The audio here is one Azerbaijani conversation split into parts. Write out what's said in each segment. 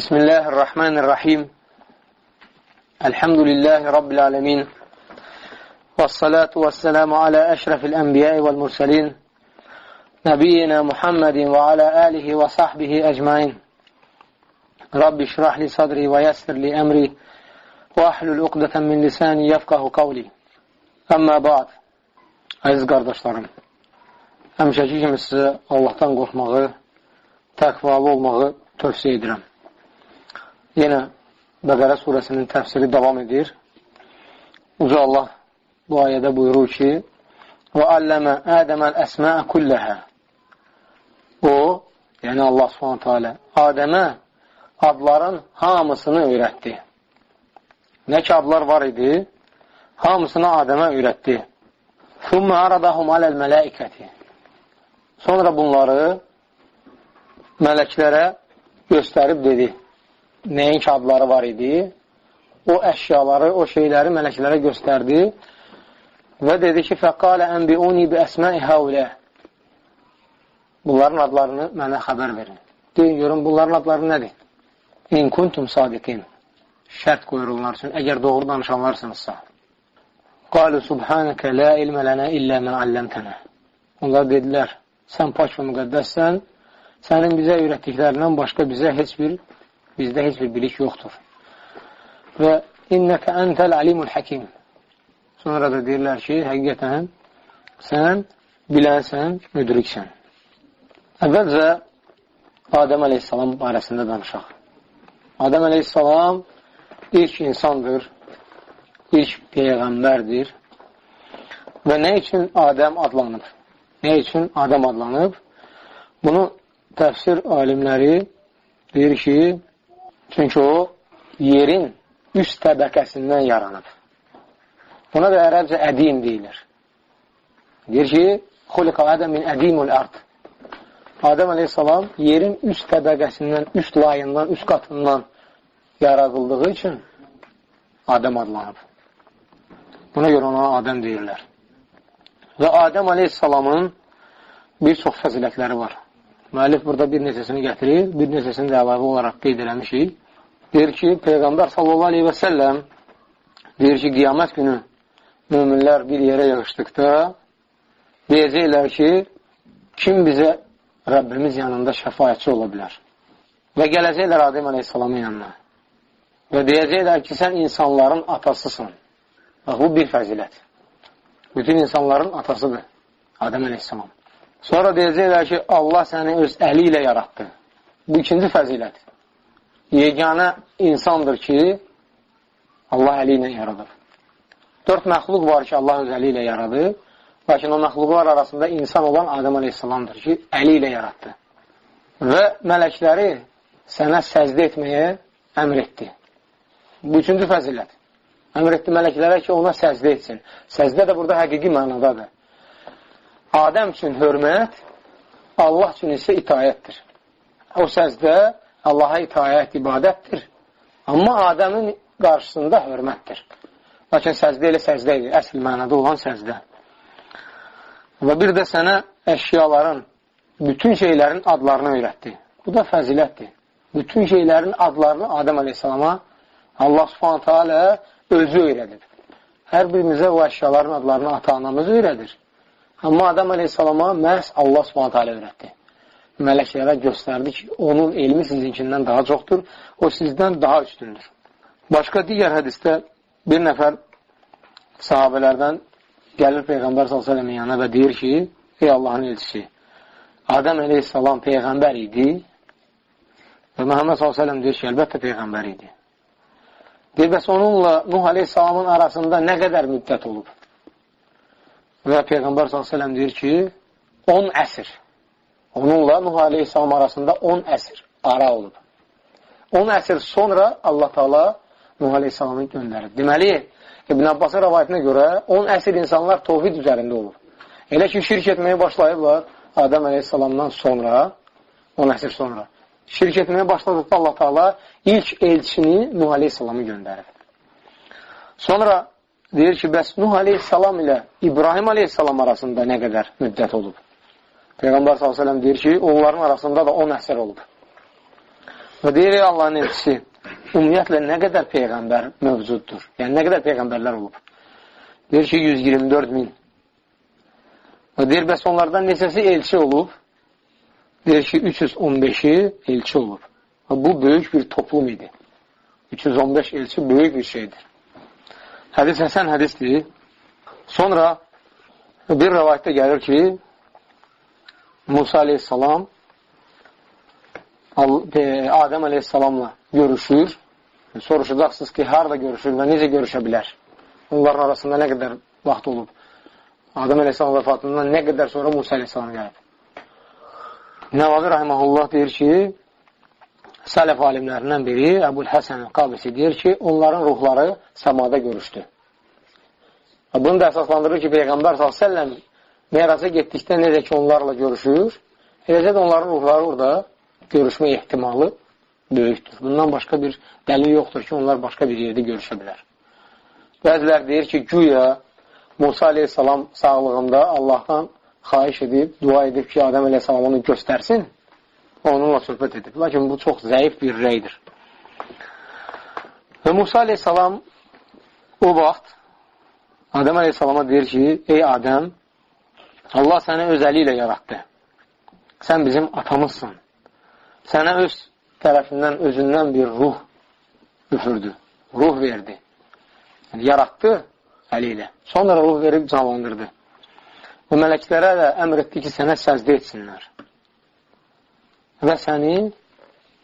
بسم الله الرحمن الرحيم الحمد لله رب العالمين والصلاة والسلام على أشرف الأنبياء والمرسلين نبينا محمد وعلى آله وصحبه أجمعين رب اشرح لي صدري ويسر لي أمري وأحلل عقدة من lisani yefqahu qavli. Əmmə ba'd. Əziz qardaşlarım, həmişəki kimi sizə Allahdan qorxmağı, təqvalı olmağı tövsiyə edirəm. Yenə Bəqərə surəsinin təfsiri davam edir. Uca Allah bu ayədə buyurur ki, Və alləmə Ədəməl əsməə kulləhə O, yəni Allah subhanətə alə, Adəmə adların hamısını öyrətdi. Nə ki, adlar var idi, hamısını Adəmə öyrətdi. Thumma aradahum aləl mələikəti. Sonra bunları mələklərə göstərib dedi. Nəyin ki, adları var idi, o əşyaları, o şeyləri mələklərə göstərdi və dedi ki, fəqalə ənbiuni bi əsməi həulə. Bunların adlarını mənə xəbər verin. Deyin, görün, bunların adları nədir? İn kuntum sadiqin. Şərt qoyur onlar üçün, əgər doğru danışanlarsınızsa. Qalu subhanəkə la ilmə lənə illə mən alləmtənə. Onlar dedilər, sən pak və müqəddəssən, sənin bizə öyrətdiklərindən başqa bizə heç bir, bizdə heç bir bilik yoxdur. Və innəkə əntəl alimul həkim. Sonra da deyirlər ki, həqiqətən sən bilənsən, müdriksən. Əvvəlcə Adəm əleyhissalam barəsində danışaq. Adəm əleyhissalam ilk insandır, ilk peyğəmbərdir və nə üçün Adəm adlanıb? Nə üçün Adəm adlanıb? Bunu təfsir alimləri deyir ki, çünki o yerin üst təbəqəsindən yaranıb. Buna da ərəbcə ədim deyilir. Deyir ki, xuliqa Adəm min ədimul ard. Adəm aleyhissalam yerin üst təbəqəsindən, üst layından, üst qatından yaradıldığı üçün Adəm adlanıb. Buna görə ona Adəm deyirlər. Və Adəm aleyhissalamın bir çox fəzilətləri var. Müəllif burada bir neçəsini gətirir, bir neçəsini də əlavə olaraq qeyd eləmişik. Deyir ki, Peyğəmbər sallallahu aleyhi və səlləm deyir ki, qiyamət günü müminlər bir yerə yığışdıqda deyəcəklər ki, kim bizə Rəbbimiz yanında şəfayətçi ola bilər? Və gələcəklər Adəm aleyhissalamın yanına. Və deyəcəklər ki, sən insanların atasısın. Bax, bu bir fəzilət. Bütün insanların atasıdır Adəm əleyhissalam. Sonra deyəcəklər ki, Allah səni öz əli ilə yaratdı. Bu ikinci fəzilət. Yeganə insandır ki, Allah əli ilə yaradır. Dörd məxluq var ki, Allah öz əli ilə yaradır. Lakin o məxluqlar arasında insan olan Adəm əleyhissalamdır ki, əli ilə yaratdı. Və mələkləri sənə səzdə etməyə əmr etdi. Bu üçüncü fəzilət. Əmr etdi mələklərə ki, ona səzdə etsin. Səzdə də burada həqiqi mənadadır. Adəm üçün hörmət, Allah üçün isə itayətdir. O səzdə Allaha itayət ibadətdir. Amma Adəmin qarşısında hörmətdir. Lakin səzdə elə səzdə idi, əsl mənada olan səzdə. Və bir də sənə əşyaların, bütün şeylərin adlarını öyrətdi. Bu da fəzilətdir. Bütün şeylərin adlarını Adəm aleyhissalama Allah subhanətə alə özü öyrədir. Hər birimizə o əşyaların adlarını ata-anamız öyrədir. Amma Adam əleyhissalama məhz Allah subhanətə alə öyrətdi. Mələklərə göstərdi ki, onun elmi sizinkindən daha çoxdur, o sizdən daha üstündür. Başqa digər hədistə bir nəfər sahabələrdən gəlir Peyğəmbər s.ə.v-in yanına və deyir ki, ey Allahın elçisi, Adəm əleyhissalam Peyğəmbər idi və Məhəmməd s.ə.v deyir ki, əlbəttə Peyğəmbər idi. Deyir, bəs onunla Nuh Aleyhisselamın arasında nə qədər müddət olub? Və Peyğəmbər s.ə.v deyir ki, 10 əsr. Onunla Nuh Aleyhisselam arasında 10 əsr ara olub. 10 əsr sonra Allah Taala Nuh Aleyhisselamı göndərib. Deməli, İbn Abbasın rəvayətinə görə 10 əsr insanlar tovhid üzərində olub. Elə ki, şirk etməyə başlayıblar Adəm Aleyhisselamdan sonra, 10 əsr sonra şirk etməyə başladıqda Allah Taala ilk elçini Nuh Aleyhisselamı göndərib. Sonra deyir ki, bəs Nuh Aleyhisselam ilə İbrahim Aleyhisselam arasında nə qədər müddət olub? Peyğəmbər s.ə.v deyir ki, onların arasında da 10 əsr olub. Və deyir, ey Allahın elçisi, ümumiyyətlə nə qədər Peyğəmbər mövcuddur? Yəni, nə qədər Peyğəmbərlər olub? Deyir ki, 124 min. Və deyir, bəs onlardan neçəsi elçi olub? Deyir ki, 315-i elçi olub. Və bu böyük bir toplum idi. 315 elçi böyük bir şeydir. Hədis həsən hədisdir. Sonra bir rəvayətdə gəlir ki, Musa aleyhissalam Adəm aleyhissalamla görüşür. Soruşacaqsınız ki, harada görüşür və necə görüşə bilər? Onların arasında nə qədər vaxt olub? Adəm aleyhissalam vəfatından nə qədər sonra Musa aleyhissalam gəlib? Nəvavi Rahiməhullah deyir ki, Sələf alimlərindən biri Əbul Həsən Qabisi deyir ki, onların ruhları səmada görüşdü. Bunu da əsaslandırır ki, Peyğəmbər s.ə.v meyraca getdikdə necə ki, onlarla görüşür, eləcə də onların ruhları orada görüşmə ehtimalı böyükdür. Bundan başqa bir dəlil yoxdur ki, onlar başqa bir yerdə görüşə bilər. Bəzilər deyir ki, güya Musa aleyhissalam sağlığında Allahdan xaiş edib, dua edib ki, Adəm aleyhissalam onu göstərsin, onunla söhbət edib. Lakin bu çox zəif bir rəydir. Və Musa aleyhissalam o vaxt Adəm aleyhissalama deyir ki, ey Adəm, Allah səni öz əli ilə yaratdı. Sən bizim atamızsın sənə öz tərəfindən, özündən bir ruh üfürdü, ruh verdi. Yəni, yaratdı əli ilə. Sonra ruh verib canlandırdı. Və mələklərə də əmr etdi ki, sənə səzdə etsinlər. Və səni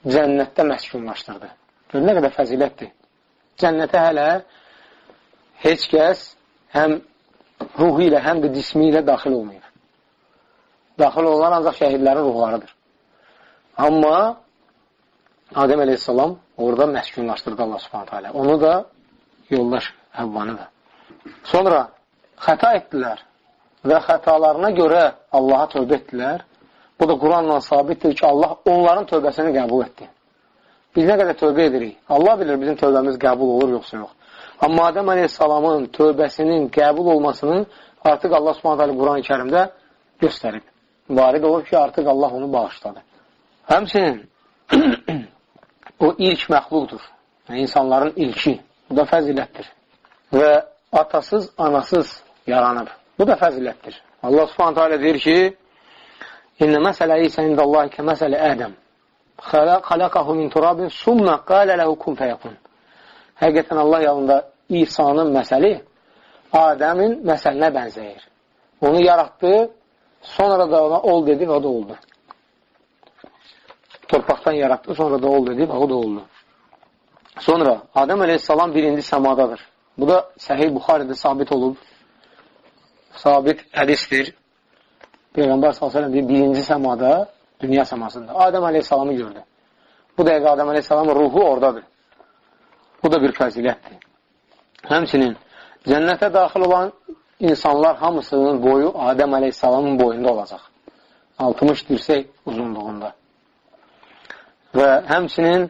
cənnətdə məskunlaşdırdı. Gör, nə qədər fəzilətdir. Cənnətə hələ heç kəs həm ruhu ilə, həm də cismi ilə daxil olmayıb. Daxil olan ancaq şəhidlərin ruhlarıdır. Amma Adəm əleyhissalam orada məskunlaşdırdı Allah subhanətə alə. Onu da yoldaş Həvvanı da. Sonra xəta etdilər və xətalarına görə Allaha tövbə etdilər. Bu da Quranla sabitdir ki, Allah onların tövbəsini qəbul etdi. Biz nə qədər tövbə edirik? Allah bilir bizim tövbəmiz qəbul olur, yoxsa yox. Amma Adəm əleyhissalamın tövbəsinin qəbul olmasını artıq Allah subhanətə Quran-ı kərimdə göstərib. Varid olur ki, artıq Allah onu bağışladı. Həmçinin o ilk məxluqdur. Yəni, insanların ilki. Bu da fəzilətdir. Və atasız, anasız yaranıb. Bu da fəzilətdir. Allah subhanətə alə deyir ki, İnnə məsələ İsə indəllahi kə məsələ Ədəm. Xaləqəhu min turabin summə qalə ləhu kun fəyəkun. Həqiqətən Allah yalında İsa'nın məsəli Adəmin məsəlinə bənzəyir. Onu yaratdı, sonra da ona ol dedi və o da oldu torpaqdan yaratdı, sonra da oldu deyib, o da oldu. Sonra Adəm əleyhissalam birinci səmadadır. Bu da Səhih Buxarədə sabit olub. Sabit hədistir. Peyğəmbər s.ə.v birinci səmada, dünya səmasında. Adəm əleyhissalamı gördü. Bu dəqiqə Adəm əleyhissalamın ruhu oradadır. Bu da bir fəzilətdir. Həmçinin cənnətə daxil olan insanlar hamısının boyu Adəm əleyhissalamın boyunda olacaq. 60 dirsək uzunluğunda. Və həmçinin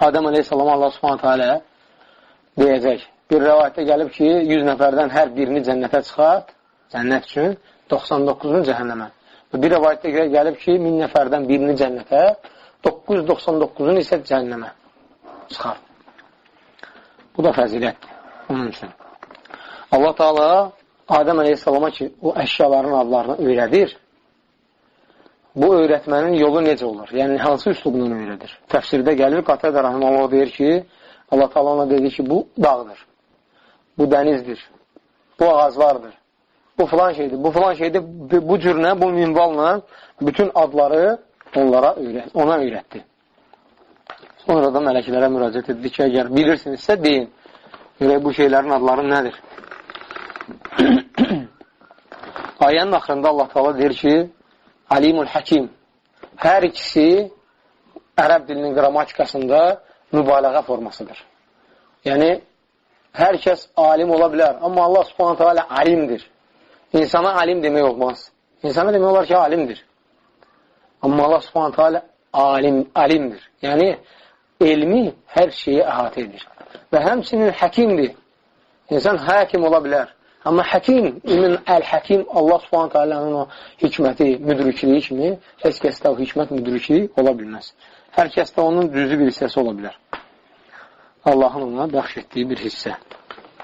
Adəm əleyhissalam Allah subhanətə alə deyəcək. Bir rəvayətdə gəlib ki, 100 nəfərdən hər birini cənnətə çıxart, cənnət üçün, 99-unu cəhənnəmə. Və bir rəvayətdə gəlib ki, 1000 nəfərdən birini cənnətə, 999-unu isə cəhənnəmə çıxart. Bu da fəzilətdir onun üçün. Allah Teala Adəm əleyhissalama ki, o əşyaların adlarını öyrədir bu öyrətmənin yolu necə olur? Yəni, hansı üslubla öyrədir? Təfsirdə gəlir, Qatədə Rahiməllah deyir ki, Allah taala ona dedi ki, bu dağdır, bu dənizdir, bu ağaclardır, bu filan şeydir, bu filan şeydir, bu cürlə, bu minvalla bütün adları onlara öyrət, ona öyrətdi. Sonra da mələklərə müraciət etdi ki, əgər bilirsinizsə, deyin. Görək, bu şeylərin adları nədir? Ayənin axırında Allah taala deyir ki, alimul həkim. Hər ikisi ərəb dilinin qrammatikasında mübaliğə formasıdır. Yəni, hər kəs alim ola bilər. Amma Allah subhanətə alə alimdir. İnsana alim demək olmaz. İnsana demək olar ki, alimdir. Amma Allah subhanətə alə alim, alimdir. Yəni, elmi hər şeyi əhatə edir. Və həmçinin həkimdir. İnsan həkim ola bilər. Amma həkim, ilmin əl-həkim Allah subhanətə alənin o hikməti, müdrikliyi kimi heç kəsdə o hikmət müdrikliyi ola bilməz. Hər kəsdə onun cüzü bir hissəsi ola bilər. Allahın ona bəxş etdiyi bir hissə.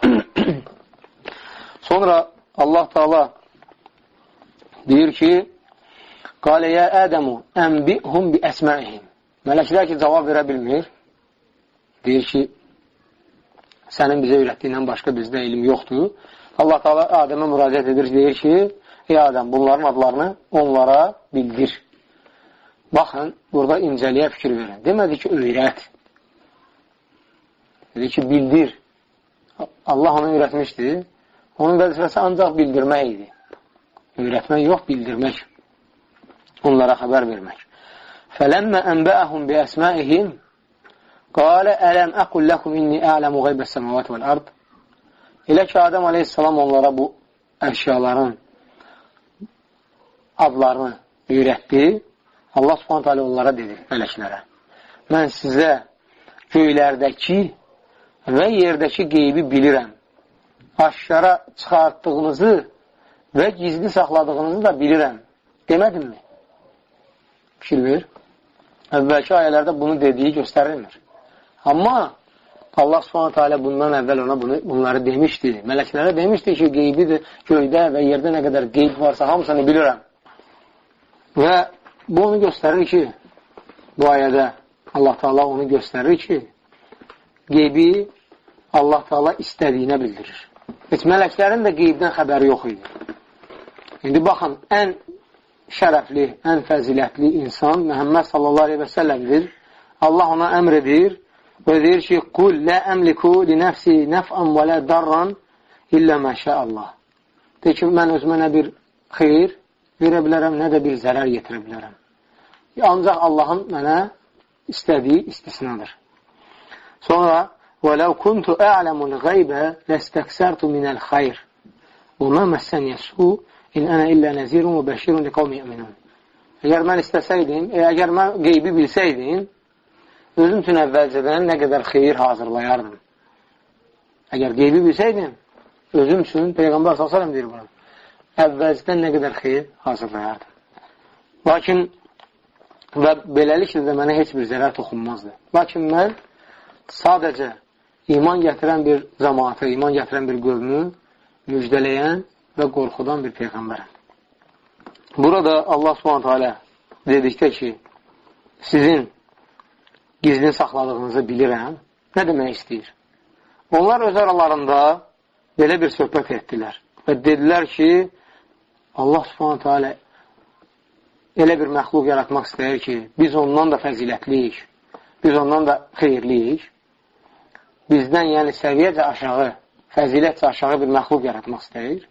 Sonra Allah Taala deyir ki, Qalə yə Ədəmu ənbihum bi əsməihim. Mələklər ki, cavab verə bilmir. Deyir ki, sənin bizə öyrətdiyindən başqa bizdə elm yoxdur. Allah Taala Adəmə müraciət edir, deyir ki, ey Adəm, bunların adlarını onlara bildir. Baxın, burada incəliyə fikir verin. Demədi ki, öyrət. Dedi ki, bildir. Allah onu öyrətmişdi. Onun vəzifəsi ancaq bildirmək idi. Öyrətmək yox, bildirmək. Onlara xəbər vermək. Fələmmə ənbəəhum bi əsməihim qalə ələm əqul ləkum inni ələmu qeybə səməvat vəl-ard Elə ki, Adəm aleyhissalam onlara bu əşyaların adlarını öyrətdi. Allah subhanət hələ onlara dedi, mələklərə. Mən sizə göylərdəki və yerdəki qeybi bilirəm. Aşkara çıxartdığınızı və gizli saxladığınızı da bilirəm. Demədimmi? Fikir ver. Əvvəlki ayələrdə bunu dediyi göstərilmir. Amma Allah subhanətə alə bundan əvvəl ona bunu, bunları demişdi. Mələklərə demişdi ki, qeybidir, göydə və yerdə nə qədər qeyb varsa, hamısını bilirəm. Və bu onu göstərir ki, bu ayədə Allah Taala onu göstərir ki, qeybi Allah Taala istədiyinə bildirir. Heç mələklərin də qeybdən xəbəri yox idi. İndi baxın, ən şərəfli, ən fəzilətli insan Məhəmməd sallallahu aleyhi və səlləmdir. Allah ona əmr edir və deyir ki, Qul lə əmliku li nəfsi nəf'an və lə darran illə məşə Allah. Deyir ki, mən özümə nə bir xeyir verə bilərəm, nə də bir zərər yetirə bilərəm. Ancaq Allahın mənə istədiyi istisnadır. Sonra وَلَوْ كُنْتُ أَعْلَمُ الْغَيْبَ لَسْتَكْسَرْتُ مِنَ الْخَيْرِ وَمَا مَسَّنْ يَسُّ İn ənə illə nəzirun və bəşirun li qavmi əminun. Əgər mən istəsəydim, e, əgər mən qeybi bilsəydim, özüm üçün əvvəlcədən nə qədər xeyir hazırlayardım. Əgər qeybi bilsəydim, özüm üçün, Peyğəmbər s.ə.v deyir bunu, əvvəlcədən nə qədər xeyir hazırlayardım. Lakin və beləliklə də mənə heç bir zərər toxunmazdı. Lakin mən sadəcə iman gətirən bir cəmaatı, iman gətirən bir qövmü müjdələyən və qorxudan bir peyğəmbərəm. Burada Allah subhanətə alə dedikdə ki, sizin gizlin saxladığınızı bilirəm, nə demək istəyir? Onlar öz aralarında belə bir söhbət etdilər və dedilər ki, Allah subhanətə alə elə bir məxluq yaratmaq istəyir ki, biz ondan da fəzilətliyik, biz ondan da xeyirliyik, bizdən yəni səviyyəcə aşağı, fəzilətcə aşağı bir məxluq yaratmaq istəyir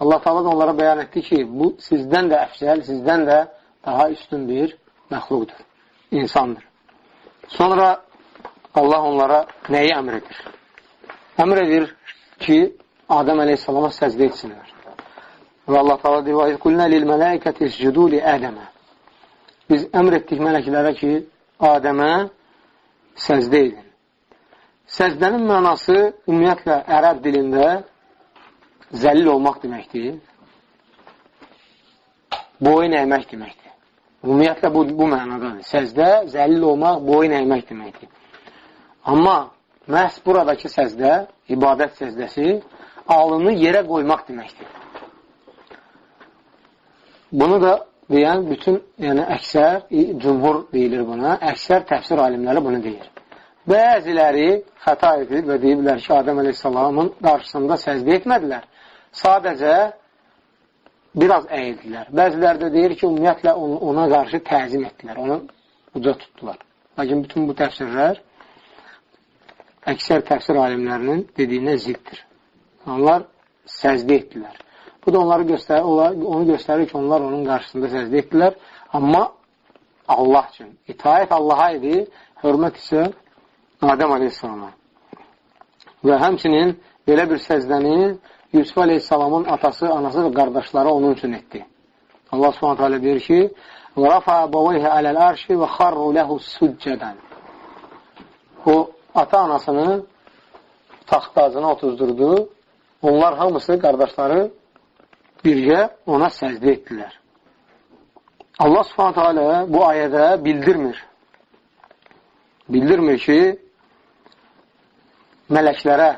Allah Taala da onlara bəyan etdi ki, bu sizdən də əfsəl, sizdən də daha üstün bir məxluqdur, insandır. Sonra Allah onlara nəyi əmr edir? Əmr edir ki, Adəm əleyhissalama səcdə etsinlər. Və Allah Taala deyir: "Və qulna lil mələikəti iscudu li Ədəmə." Biz əmr etdik mələklərə ki, Adəmə səcdə edin. Səcdənin mənası ümumiyyətlə ərəb dilində zəlil olmaq deməkdir. Boyun əymək deməkdir. Ümumiyyətlə, bu, bu mənadadır. Səzdə zəlil olmaq, boyun əymək deməkdir. Amma məhz buradakı səzdə, ibadət səzdəsi, alını yerə qoymaq deməkdir. Bunu da deyən bütün, yəni əksər, cümhur deyilir buna, əksər təfsir alimləri bunu deyir. Bəziləri xəta edir və deyiblər ki, Adəm əleyhissalamın qarşısında səzdə etmədilər sadəcə biraz əyildilər. Bəziləri də deyir ki, ümumiyyətlə ona qarşı təzim etdilər, onu uca tutdular. Lakin bütün bu təfsirlər əksər təfsir alimlərinin dediyinə ziddir. Onlar səzdə etdilər. Bu da onları göstərir, onu göstərir ki, onlar onun qarşısında səzdə etdilər. Amma Allah üçün. İtaət Allaha idi, hörmət isə Adəm aleyhissalama. Və həmçinin belə bir səzdəni Yusuf Aleyhisselamın atası, anası və qardaşları onun üçün etdi. Allah subhanət hələ deyir ki, وَرَفَى بَوَيْهَ عَلَى الْعَرْشِ وَخَرُّ لَهُ سُجَّدًا O, ata-anasını taxtacına otuzdurdu. Onlar hamısı, qardaşları birgə ona səcdə etdilər. Allah subhanət hələ bu ayədə bildirmir. bildirmir ki, mələklərə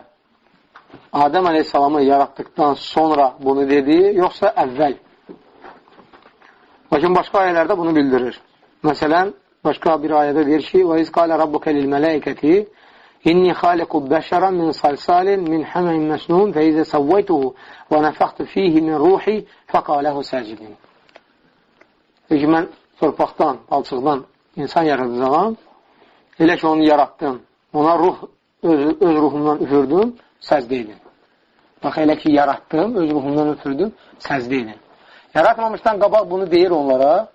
Adəm əleyhissalamı yaratdıqdan sonra bunu dedi, yoxsa əvvəl. Lakin başqa ayələrdə bunu bildirir. Məsələn, başqa bir ayədə deyir ki, وَاِذْ قَالَ رَبُّكَ لِلْمَلَائِكَةِ إِنِّي خَالِقُ بَشَرًا مِنْ صَلْصَالٍ مِنْ حَمَيْ مَسْنُونَ فَإِذَا سَوَّيْتُهُ وَنَفَخْتُ فِيهِ مِنْ رُوحِ فَقَالَهُ سَاجِدِينَ Peki, mən torpaqdan, palçıqdan insan yaradacağam, elə ki, onu yaratdım, ona ruh, öz, öz ruhumdan üfürdüm, səzdə edin. Bax, elə ki, yaratdım, öz ruhumdan üfürdüm, səzdə edin. Yaratmamışdan qabaq bunu deyir onlara,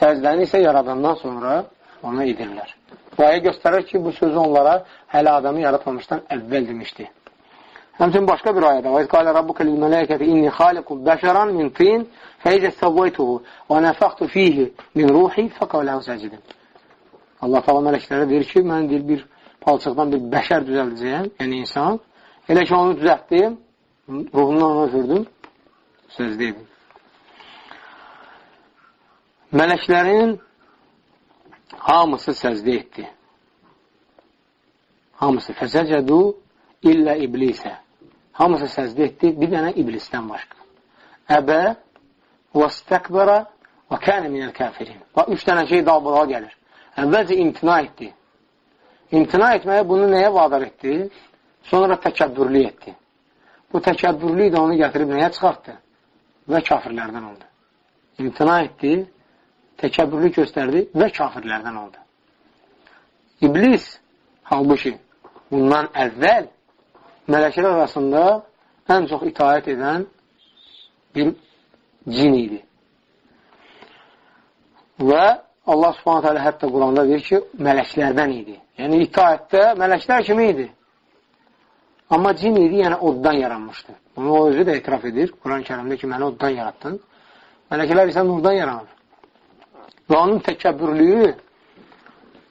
səzdəni isə yaradandan sonra ona edirlər. Bu ayə göstərir ki, bu sözü onlara hələ adamı yaratmamışdan əvvəl demişdi. Həmçin başqa bir ayədə və izqalə rabbuka lil mələkəti inni xaliqu bəşəran min tin fəyizə səvvəytuhu və nəfəxtu fihi min ruhi fəqəvləhu səcdin. Allah təala mələklərə deyir ki, mən deyir, bir palçıqdan bir bəşər düzəldəcəyəm, yəni insan. Elə ki, onu düzəltdim, ruhumdan onu öfürdüm, söz deyim. Mələklərin hamısı səzdə etdi. Hamısı fəsəcədu illə iblisə. Hamısı səzdə etdi, bir dənə iblisdən başqa. Əbə və stəkbərə və kənə minəl kəfirin. Və üç dənə şey dalbalağa gəlir. Əvvəlcə imtina etdi. İmtina etməyə bunu nəyə vadar etdi? Sonra təkəbbürlü etdi. Bu təkəbbürlü də onu gətirib nəyə çıxartdı? Və kafirlərdən oldu. İmtina etdi, təkəbbürlü göstərdi və kafirlərdən oldu. İblis, halbuki bundan əvvəl mələklər arasında ən çox itaət edən bir cin idi. Və Allah subhanət hələ hətta Quranda deyir ki, mələklərdən idi. Yəni, itaətdə mələklər kimi idi. Amma cin idi, yəni oddan yaranmışdı. Bunu o özü də etiraf edir. Quran-ı kərimdə ki, məni oddan yarattın. Mələklər isə nurdan yaranır. Və onun təkəbbürlüyü,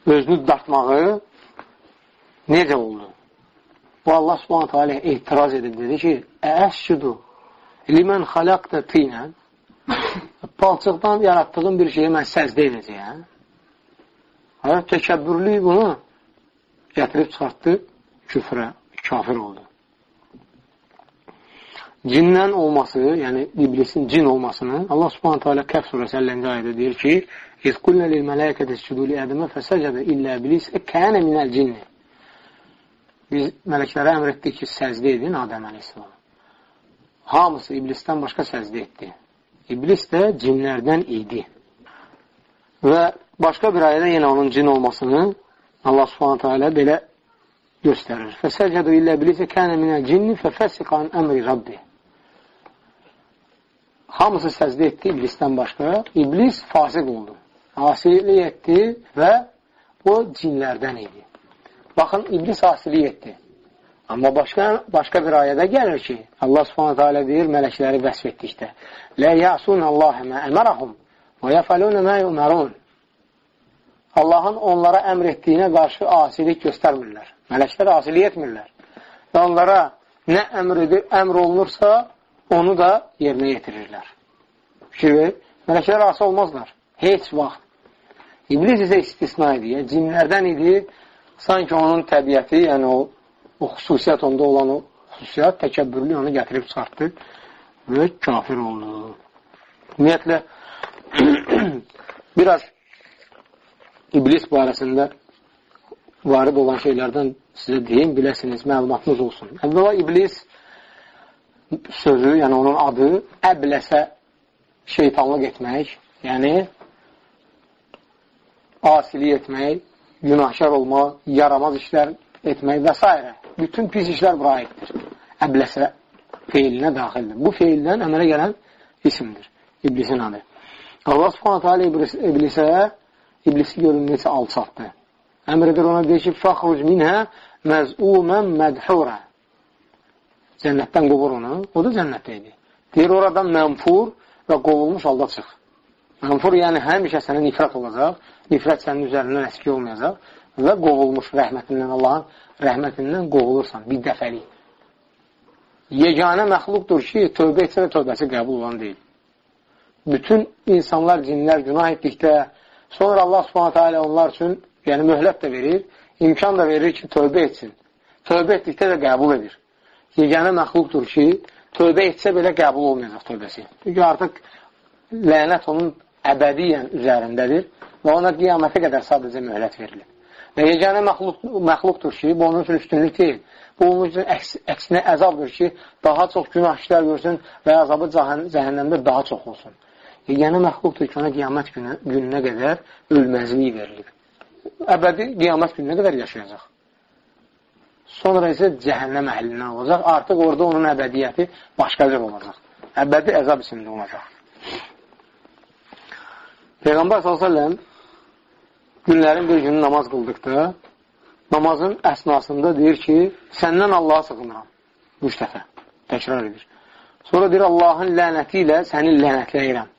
özünü dartmağı necə oldu? Bu Allah subhanətə alə etiraz edib, dedi ki, Əəşşüdü limən xaləqdə tinən palçıqdan yaratdığım bir şeyi mən səzdə edəcəyəm. Hə, təkəbbürlü bunu gətirib çıxartdı küfrə, kafir oldu cindən olması, yəni iblisin cin olmasını Allah subhanətə alə Kəf surəsi 50-ci ayədə deyir ki, İz qulnə lil mələkətə süduli ədəmə fəsəcədə illə iblis kənə minəl cinni. Biz mələklərə əmr etdik ki, səzdə edin Adəm əleyhissalam. Hamısı iblisdən başqa səzdə etdi. İblis də cinlərdən idi. Və başqa bir ayədə yenə onun cin olmasını Allah subhanətə alə belə göstərir. Fəsəcədə illə iblisə kənə minəl cinni fəfəsiqan əmri Rabbi hamısı səcdə etdi iblisdən başqa. İblis fasiq oldu. Asilik etdi və o cinlərdən idi. Baxın, iblis asilik etdi. Amma başqa, başqa bir ayədə gəlir ki, Allah subhanətə alə deyir, mələkləri vəsf etdikdə, Lə yasun Allahə mə əmərəhum və yəfəlunə mə yumərun. Allahın onlara əmr etdiyinə qarşı asilik göstərmirlər. Mələklər asilik etmirlər. Və onlara nə əmr, edir, əmr olunursa, onu da yerinə yetirirlər. Fikir ver, mələklər ası olmazlar. Heç vaxt. İblis isə istisna idi. Cinlərdən idi, sanki onun təbiəti, yəni o, o xüsusiyyət onda olan o xüsusiyyət, təkəbbürlü onu gətirib çıxartdı və kafir oldu. Ümumiyyətlə, biraz iblis barəsində varid olan şeylərdən sizə deyim, biləsiniz, məlumatınız olsun. Əvvəla iblis sözü, yəni onun adı əbləsə şeytanlıq etmək, yəni asilik etmək, günahkar olmaq, yaramaz işlər etmək və s. Bütün pis işlər bura aiddir. Əbləsə feilinə daxildir. Bu feildən əmələ gələn isimdir. İblisin adı. Allah subhanətə alə iblisə iblisi görün necə alçatdı. Əmr edir ona deyir ki, fəxruc minhə məz'umən mədhurə cənnətdən qovur onu, o da cənnətdə idi. Deyir, oradan mənfur və qovulmuş halda çıx. Mənfur, yəni həmişə sənə nifrət olacaq, nifrət sənin üzərindən əski olmayacaq və qovulmuş rəhmətindən, Allahın rəhmətindən qovulursan bir dəfəlik. Yeganə məxluqdur ki, tövbə etsə də tövbəsi qəbul olan deyil. Bütün insanlar, cinlər günah etdikdə, sonra Allah subhanətə alə onlar üçün Yəni, möhlət də verir, imkan da verir ki, tövbə etsin. Tövbə etdikdə də qəbul edir. Yeganə məxluqdur ki, tövbə etsə belə qəbul olmayacaq tövbəsi. Çünki artıq lənət onun əbədiyyən üzərindədir və ona qiyamətə qədər sadəcə möhlət verilir. Və yeganə məxluq, məxluqdur ki, bu onun üçün üstünlük deyil. Bu onun üçün əks, əksinə əzabdır ki, daha çox günah işlər görsün və əzabı cəhənnəmdə daha çox olsun. Yeganə məxluqdur ki, ona qiyamət günə, gününə qədər ölməzliyi verilib. Əbədi qiyamət gününə qədər yaşayacaq. Sonra isə cəhənnəm əhlindən olacaq. Artıq orada onun əbədiyyəti başqa cür olacaq. Əbədi əzab isimli olacaq. Peyğəmbər s.ə.v günlərin bir günü namaz qıldıqda namazın əsnasında deyir ki, səndən Allaha sığınıram. Üç dəfə. Təkrar edir. Sonra deyir, Allahın lənəti ilə səni lənətləyirəm.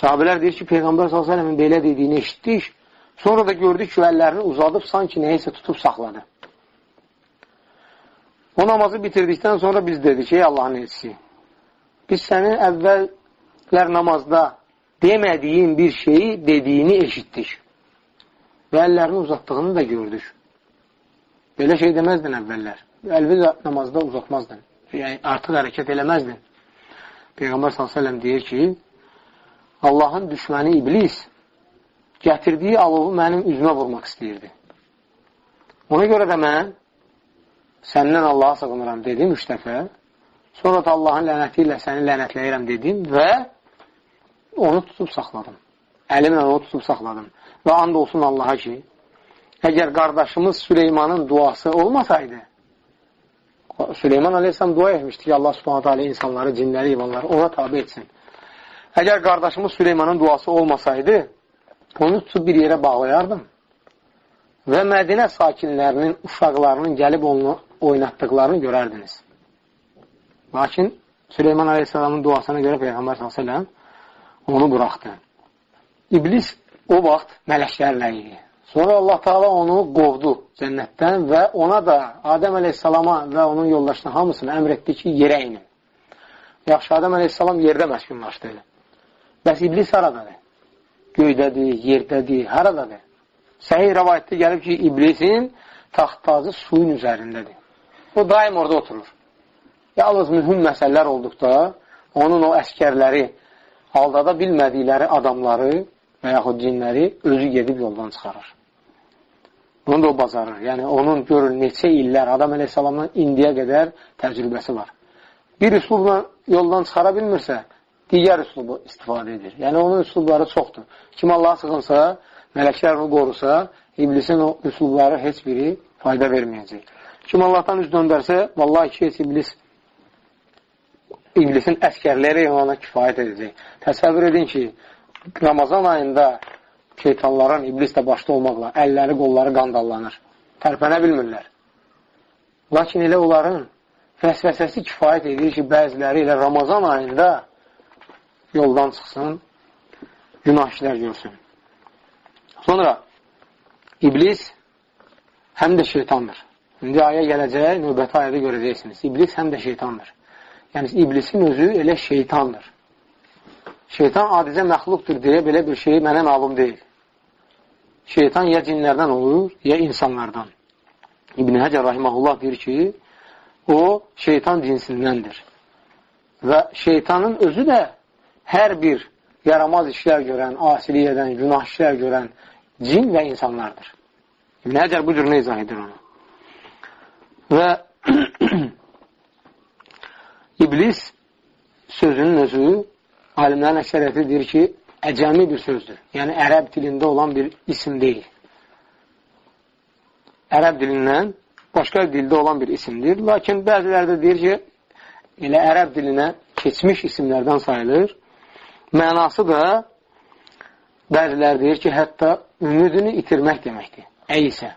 Sahabələr deyir ki, Peyğəmbər s.ə.v-in belə dediyini eşitdik. Sonra da gördük ki, əllərini uzadıb, sanki nəyəsə tutub saxladı. O namazı bitirdikdən sonra biz dedik, ey Allahın elçisi, biz sənin əvvəllər namazda demədiyin bir şeyi dediyini eşitdik və əllərini uzatdığını da gördük. Belə şey deməzdin əvvəllər. Əlvi namazda uzatmazdın. Yəni, artıq hərəkət eləməzdin. Peyğəmbər s.ə.v deyir ki, Allahın düşməni iblis gətirdiyi alovu mənim üzümə vurmaq istəyirdi. Ona görə də mən səndən Allaha sığınıram dedim üç dəfə. Sonra da Allahın lənəti ilə səni lənətləyirəm dedim və onu tutub saxladım. Əlimlə onu tutub saxladım. Və and olsun Allaha ki, əgər qardaşımız Süleymanın duası olmasaydı, Süleyman Aleyhisselam dua etmişdi ki, Allah subhanətə alə insanları, cinləri, imanları ona tabi etsin. Əgər qardaşımız Süleymanın duası olmasaydı, onu tutub bir yerə bağlayardım və Mədinə sakinlərinin, uşaqlarının gəlib onu oynatdıqlarını görərdiniz. Lakin Süleyman Aleyhisselamın duasına görə Peyğəmbər s.ə.v onu buraxdı. İblis o vaxt mələklərlə idi. Sonra Allah Taala onu qovdu cənnətdən və ona da Adəm əleyhissalama və onun yoldaşına hamısını əmr etdi ki, yerə inin. Yaxşı, Adəm əleyhissalam yerdə məskunlaşdı. Bəs iblis haradadır? Göydədir, yerdədir, haradadır? Səhih rəvayətdə gəlib ki, iblisin taxtazı suyun üzərindədir. O daim orada oturur. Yalnız mühüm məsələlər olduqda onun o əskərləri aldada bilmədikləri adamları və yaxud cinləri özü gedib yoldan çıxarır. Bunu da o bacarır. Yəni, onun görür neçə illər Adam əleyhissalamdan indiyə qədər təcrübəsi var. Bir üslubla yoldan çıxara bilmirsə, digər üslubu istifadə edir. Yəni, onun üslubları çoxdur. Kim Allah sığınsa, mələklər onu qorusa, iblisin o üslubları heç biri fayda verməyəcək. Kim Allahdan üz döndərsə, vallahi ki, heç iblis iblisin əskərləri ona kifayət edəcək. Təsəvvür edin ki, Ramazan ayında şeytanların, iblis də başda olmaqla əlləri, qolları qandallanır. Tərpənə bilmirlər. Lakin elə onların vəsvəsəsi kifayət edir ki, bəziləri elə Ramazan ayında yoldan çıxsın, günah işlər görsün. Sonra iblis həm də şeytandır. İndi aya gələcək, növbəti ayada görəcəksiniz. İblis həm də şeytandır. Yəni, iblisin özü elə şeytandır. Şeytan adicə məxluqdur deyə belə bir şey mənə məlum deyil. Şeytan ya cinlərdən olur, ya insanlardan. İbn Həcər Rahiməhullah deyir ki, o şeytan cinsindəndir. Və şeytanın özü də hər bir yaramaz işlər görən, asilik edən, günah işlər görən cin və insanlardır. İbn Həcər bu cür nə izah edir onu? Və İblis sözünün özü alimlərin əksəriyyəti deyir ki, əcəmi bir sözdür. Yəni, ərəb dilində olan bir isim deyil. Ərəb dilindən başqa dildə olan bir isimdir. Lakin bəziləri də deyir ki, elə ərəb dilinə keçmiş isimlərdən sayılır. Mənası da bəziləri deyir ki, hətta ümidini itirmək deməkdir. Əysə.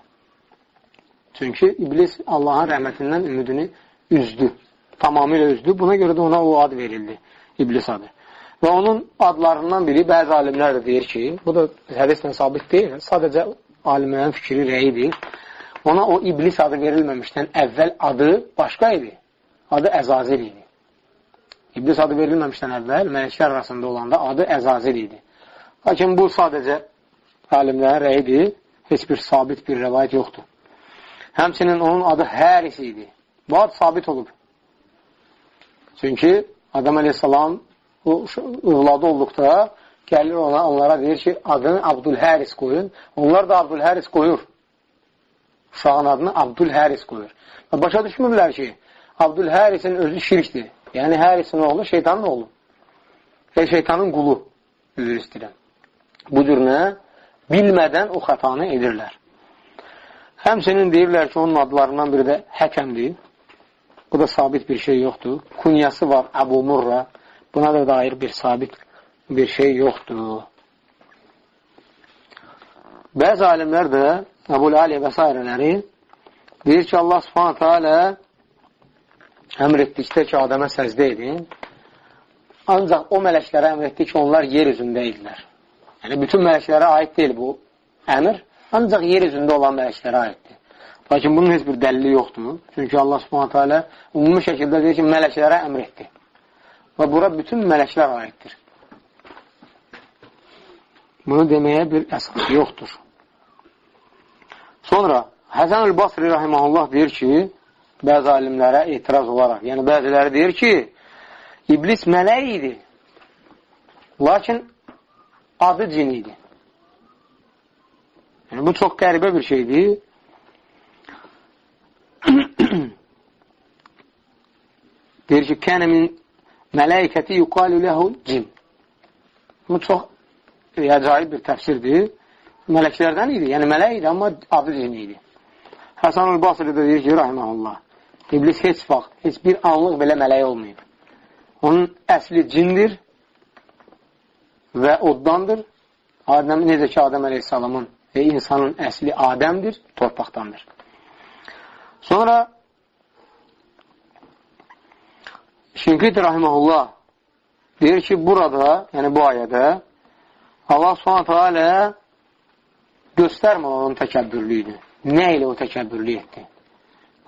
Çünki iblis Allahın rəhmətindən ümidini üzdü. Tamamilə üzdü. Buna görə də ona o ad verildi. İblis adı. Və onun adlarından biri bəzi alimlər də deyir ki, bu da hədislə sabit deyil, sadəcə alimlərin fikri, rəyidir. Ona o iblis adı verilməmişdən əvvəl adı başqa idi. Adı Əzazil idi. İblis adı verilməmişdən əvvəl mələklər arasında olanda adı Əzazil idi. Lakin bu sadəcə alimlərin rəyidir. heç bir sabit bir rəvayət yoxdur. Həmçinin onun adı Həris idi. Bu ad sabit olub. Çünki Adam əleyhissalam o övladı olduqda gəlir ona, onlara deyir ki, adını Abdülhəris qoyun. Onlar da Abdülhəris qoyur. Uşağın adını Abdülhəris qoyur. Və başa düşmürlər ki, Abdülhərisin özü şirkdir. Yəni, Hərisin oğlu şeytanın oğlu. Və şeytanın qulu, üzr istəyirəm. Bu cür nə? Bilmədən o xətanı edirlər. Həmçinin deyirlər ki, onun adlarından biri də həkəmdir. Bu da sabit bir şey yoxdur. Kunyası var Əbu Murra. Buna da dair bir sabit bir şey yoxdur. Bəzi alimlər də Əbul Ali və s. deyir ki, Allah subhanətə alə əmr etdikdə ki, Adəmə səzdə edin. Ancaq o mələklərə əmr etdi ki, onlar yer üzündə idilər. Yəni, bütün mələklərə aid deyil bu əmr, ancaq yer üzündə olan mələklərə aiddir. Lakin bunun heç bir dəlili yoxdur. Çünki Allah subhanətə alə ümumi şəkildə deyir ki, mələklərə əmr etdi. Və bura bütün mələklər aiddir. Bunu deməyə bir əsas yoxdur. Sonra Həsən el-Basri rahiməhullah deyir ki, bəzi alimlərə etiraz olaraq, yəni bəziləri deyir ki, iblis mələk idi, lakin adı cin idi. Yəni, bu çox qəribə bir şeydir. deyir ki, kənə min mələikəti yuqalu ləhu cin. Bu çox əcaib bir təfsirdir. Mələklərdən idi, yəni mələk idi, amma adı cin idi. Həsan-ül Basri də deyir ki, rahiməhullah, iblis heç vaxt, heç bir anlıq belə mələk olmayıb. Onun əsli cindir və oddandır. Adəm, necə ki, Adəm əleyhissalamın və insanın əsli Adəmdir, torpaqdandır. Sonra Şinkit rahiməhullah deyir ki, burada, yəni bu ayədə Allah subhanətə alə göstərmə onun təkəbbürlüyünü. Nə ilə o təkəbbürlü etdi?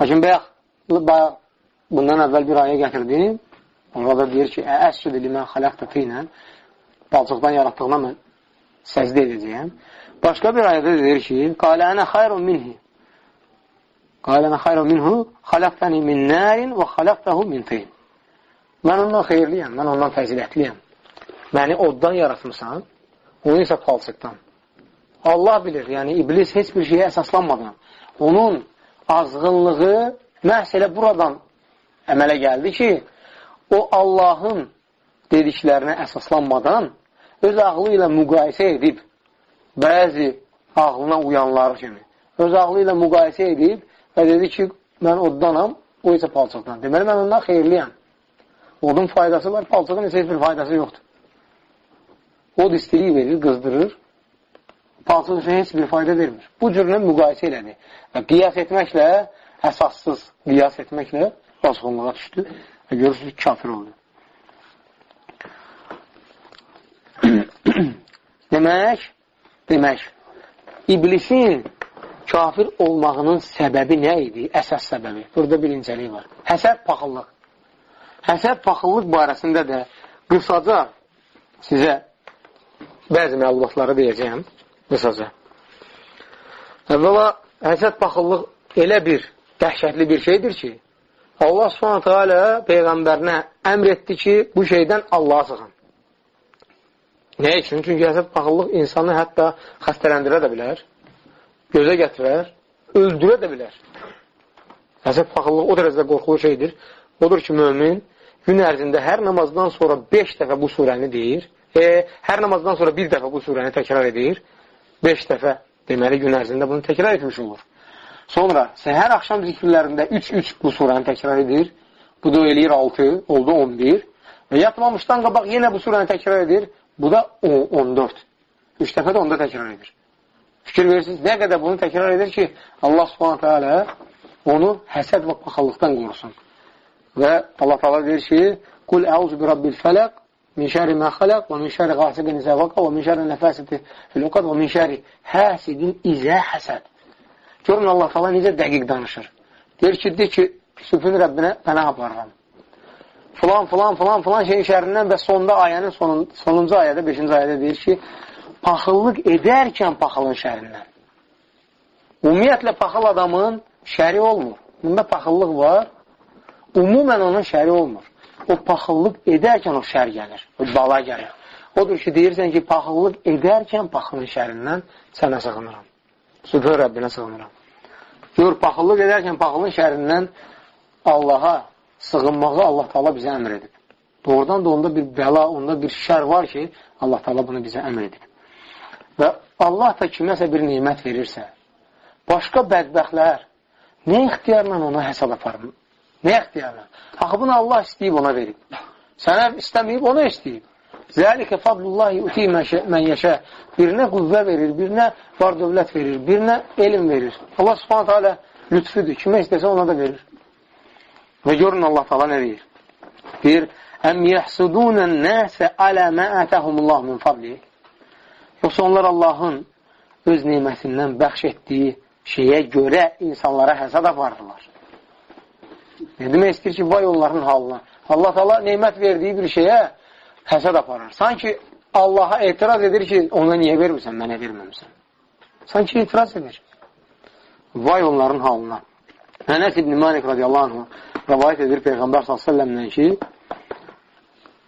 Lakin bayaq, bayaq bundan əvvəl bir ayə gətirdim. Orada deyir ki, əscüdü limən xaləqtəti ilə balcıqdan yaratdığına mən səcdə edəcəyəm. Başqa bir ayədə deyir ki, qalə ənə xayrun minhi. Qalə ənə xayrun minhu xaləqtəni min nərin və xaləqtəhu min tin. Mən ondan xeyirliyəm, mən ondan fəzilətliyəm. Məni oddan yaratmışsan, onu isə palçıqdan. Allah bilir, yəni iblis heç bir şeyə əsaslanmadan, onun azğınlığı məhz elə buradan əmələ gəldi ki, o Allahın dediklərinə əsaslanmadan öz ağlı ilə müqayisə edib, bəzi ağlına uyanlar kimi, öz ağlı ilə müqayisə edib və dedi ki, mən oddanam, o isə palçıqdan. Deməli, mən ondan xeyirliyəm. Odun faydası var, palçığın isə heç bir faydası yoxdur. Od istiliyi verir, qızdırır. Palçıq üçün heç bir fayda vermir. Bu cürlə müqayisə elədi. Və qiyas etməklə, əsassız qiyas etməklə azğınlığa düşdü və görürsünüz kafir oldu. demək, demək, iblisin kafir olmağının səbəbi nə idi? Əsas səbəbi. Burada bir incəlik var. Həsəd, paxıllıq. Həsəd paxıllıq barəsində də qısaca sizə bəzi məlumatları deyəcəyəm qısaca. Əvvəla, həsəd paxıllıq elə bir dəhşətli bir şeydir ki, Allah subhanətə alə Peyğəmbərinə əmr etdi ki, bu şeydən Allaha sıxın. Nə üçün? Çünki həsəd paxıllıq insanı hətta xəstələndirə də bilər, gözə gətirər, öldürə də bilər. Həsəd paxıllıq o dərəcədə qorxulu şeydir. Odur ki, mömin gün ərzində hər namazdan sonra 5 dəfə bu surəni deyir. E, hər namazdan sonra bir dəfə bu surəni təkrar edir. 5 dəfə deməli gün ərzində bunu təkrar etmiş olur. Sonra səhər axşam zikirlərində 3-3 bu surəni təkrar edir. Bu da eləyir 6, oldu 11. Və yatmamışdan qabaq yenə bu surəni təkrar edir. Bu da 14. 3 dəfə də onda təkrar edir. Fikir verirsiniz, nə qədər bunu təkrar edir ki, Allah subhanətə alə onu həsəd və paxallıqdan qorusun. Və Allah Taala deyir ki: "Qul əuzu bi rabbil fələq min şərri mə xələq və min şərri qasiqin izə vaqa və min şərri nəfəsiti fil uqad və min şərri həsidin izə həsəd." Görün Allah Taala necə dəqiq danışır. Deyir ki, de ki, sübhün Rəbbinə pənah aparıram. Filan, filan, filan, filan şeyin şərrindən və sonda ayənin sonun, sonuncu ayədə, 5-ci ayədə deyir ki, paxıllıq edərkən paxılın şərrindən. Ümumiyyətlə, paxıl adamın şəri olmur. Bunda paxıllıq var. Umumən onun şəri olmur. O paxıllıq edərkən o şər gəlir, o bala gəlir. Odur ki, deyirsən ki, paxıllıq edərkən paxılın şərindən sənə sığınıram. Sübhə Rəbbinə sığınıram. Gör, paxıllıq edərkən paxılın şərindən Allaha sığınmağı Allah Taala bizə əmr edib. Doğrudan da onda bir bəla, onda bir şər var ki, Allah Taala bunu bizə əmr edib. Və Allah da kiməsə bir nimət verirsə, başqa bədbəxtlər nə ixtiyarla ona həsab aparır? Nə ixtiyarla? Axı bunu Allah istəyib ona verib. Sənə istəməyib, ona istəyib. Zəlikə fadlullahi uti mən yaşa. Birinə qüvvə verir, birinə var dövlət verir, birinə elm verir. Allah subhanətə alə lütfüdür. Kimə istəsə ona da verir. Və görün Allah taala nə deyir? Deyir, Əm yəhsudunən nəsə alə mə ətəhumullah min fadli. Yoxsa onlar Allahın öz nemətindən bəxş etdiyi şeyə görə insanlara həsad apardılar. Demək istəyir ki, vay onların halına. Allah Allah neymət verdiyi bir şeyə həsəd aparır. Sanki Allaha etiraz edir ki, ona niyə vermirsən, mənə verməmsən. Sanki etiraz edir. Vay onların halına. Ənəs ibn Malik radiyallahu anh rəvayət edir Peyğəmbər s.ə.v-lə ki,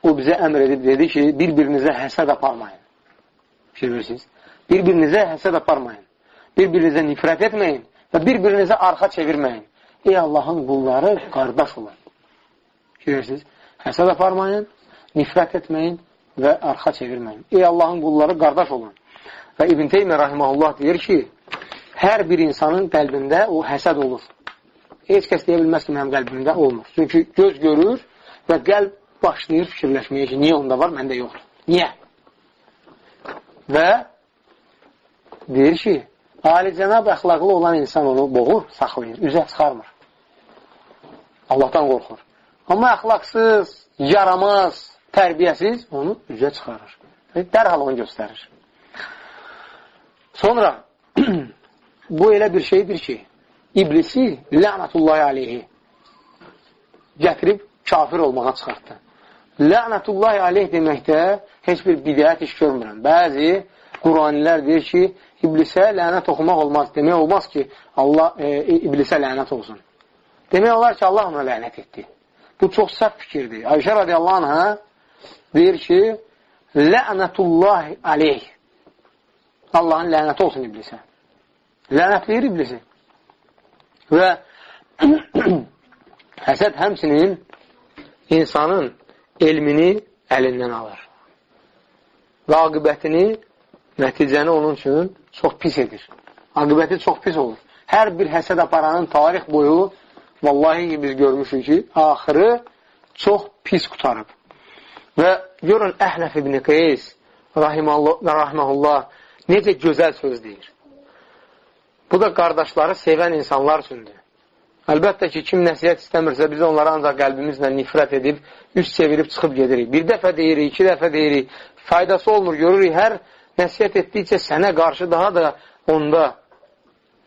o bizə əmr edib dedi ki, bir-birinizə həsəd aparmayın. Fikir verirsiniz? Bir-birinizə həsəd aparmayın. Bir-birinizə nifrət etməyin və bir-birinizə arxa çevirməyin. Ey Allahın qulları qardaş olun. Verirsiniz? Həsəd aparmayın, nifrət etməyin və arxa çevirməyin. Ey Allahın qulları qardaş olun. Və İbn Teymiyyə rahiməhullah deyir ki, hər bir insanın qəlbində o həsəd olur. Heç kəs deyə bilməz ki, mənim qəlbimdə olmur. Çünki göz görür və qəlb başlayır fikirləşməyə ki, niyə onda var, məndə yoxdur. Niyə? Və deyir ki, alicənab əxlaqlı olan insan onu boğur, saxlayır, üzə çıxarmır. Allahdan qorxur. Amma əxlaqsız, yaramaz, tərbiyəsiz onu üzə çıxarır. Dərhal onu göstərir. Sonra bu elə bir şeydir ki, iblisi lənətullahi aleyhi gətirib kafir olmağa çıxartdı. Lənətullahi aleyh deməkdə heç bir bidət iş görmürəm. Bəzi Quranilər deyir ki, iblisə lənət oxumaq olmaz. Demək olmaz ki, Allah e, iblisə lənət olsun. Demək olar ki, Allah ona lənət etdi. Bu çox səhv fikirdir. Ayşə radiyallahu anhə deyir ki, lənətullahi aleyh. Allahın lənəti olsun iblisə. Lənətləyir iblisi. Və həsəd həmsinin insanın elmini əlindən alır. Və aqibətini, nəticəni onun üçün çox pis edir. Aqibəti çox pis olur. Hər bir həsəd aparanın tarix boyu vallahi biz görmüşük ki, axırı çox pis qutarıb. Və görün Əhləf ibn Qeys rahiməhullah necə gözəl söz deyir. Bu da qardaşları sevən insanlar üçündür. Əlbəttə ki, kim nəsiyyət istəmirsə, biz onlara ancaq qəlbimizlə nifrət edib, üst çevirib çıxıb gedirik. Bir dəfə deyirik, iki dəfə deyirik, faydası olmur, görürük, hər nəsiyyət etdikcə sənə qarşı daha da onda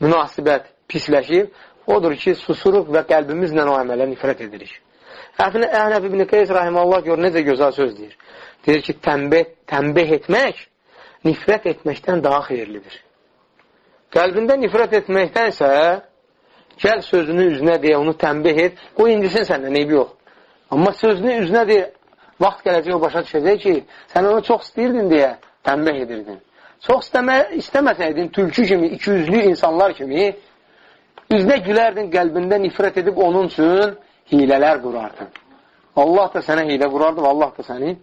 münasibət pisləşir. Odur ki, susuruq və qəlbimizlə o əmələ nifrət edirik. Əhnəf ibn Qeys rahimallah gör, necə gözəl söz deyir. Deyir ki, təmbih, təmbih etmək nifrət etməkdən daha xeyirlidir. Qəlbində nifrət etməkdənsə Gəl sözünü üzünə deyə, onu tənbih et. O indisin səndən, eybi yox. Amma sözünü üzünə deyə, vaxt gələcək o başa düşəcək ki, sən onu çox istəyirdin deyə tənbih edirdin. Çox istəmə, istəməsəydin, tülkü kimi, ikiyüzlü insanlar kimi üzünə gülərdin, qəlbində nifrət edib onun üçün hilələr qurardın. Allah da sənə hilə qurardı və Allah da səni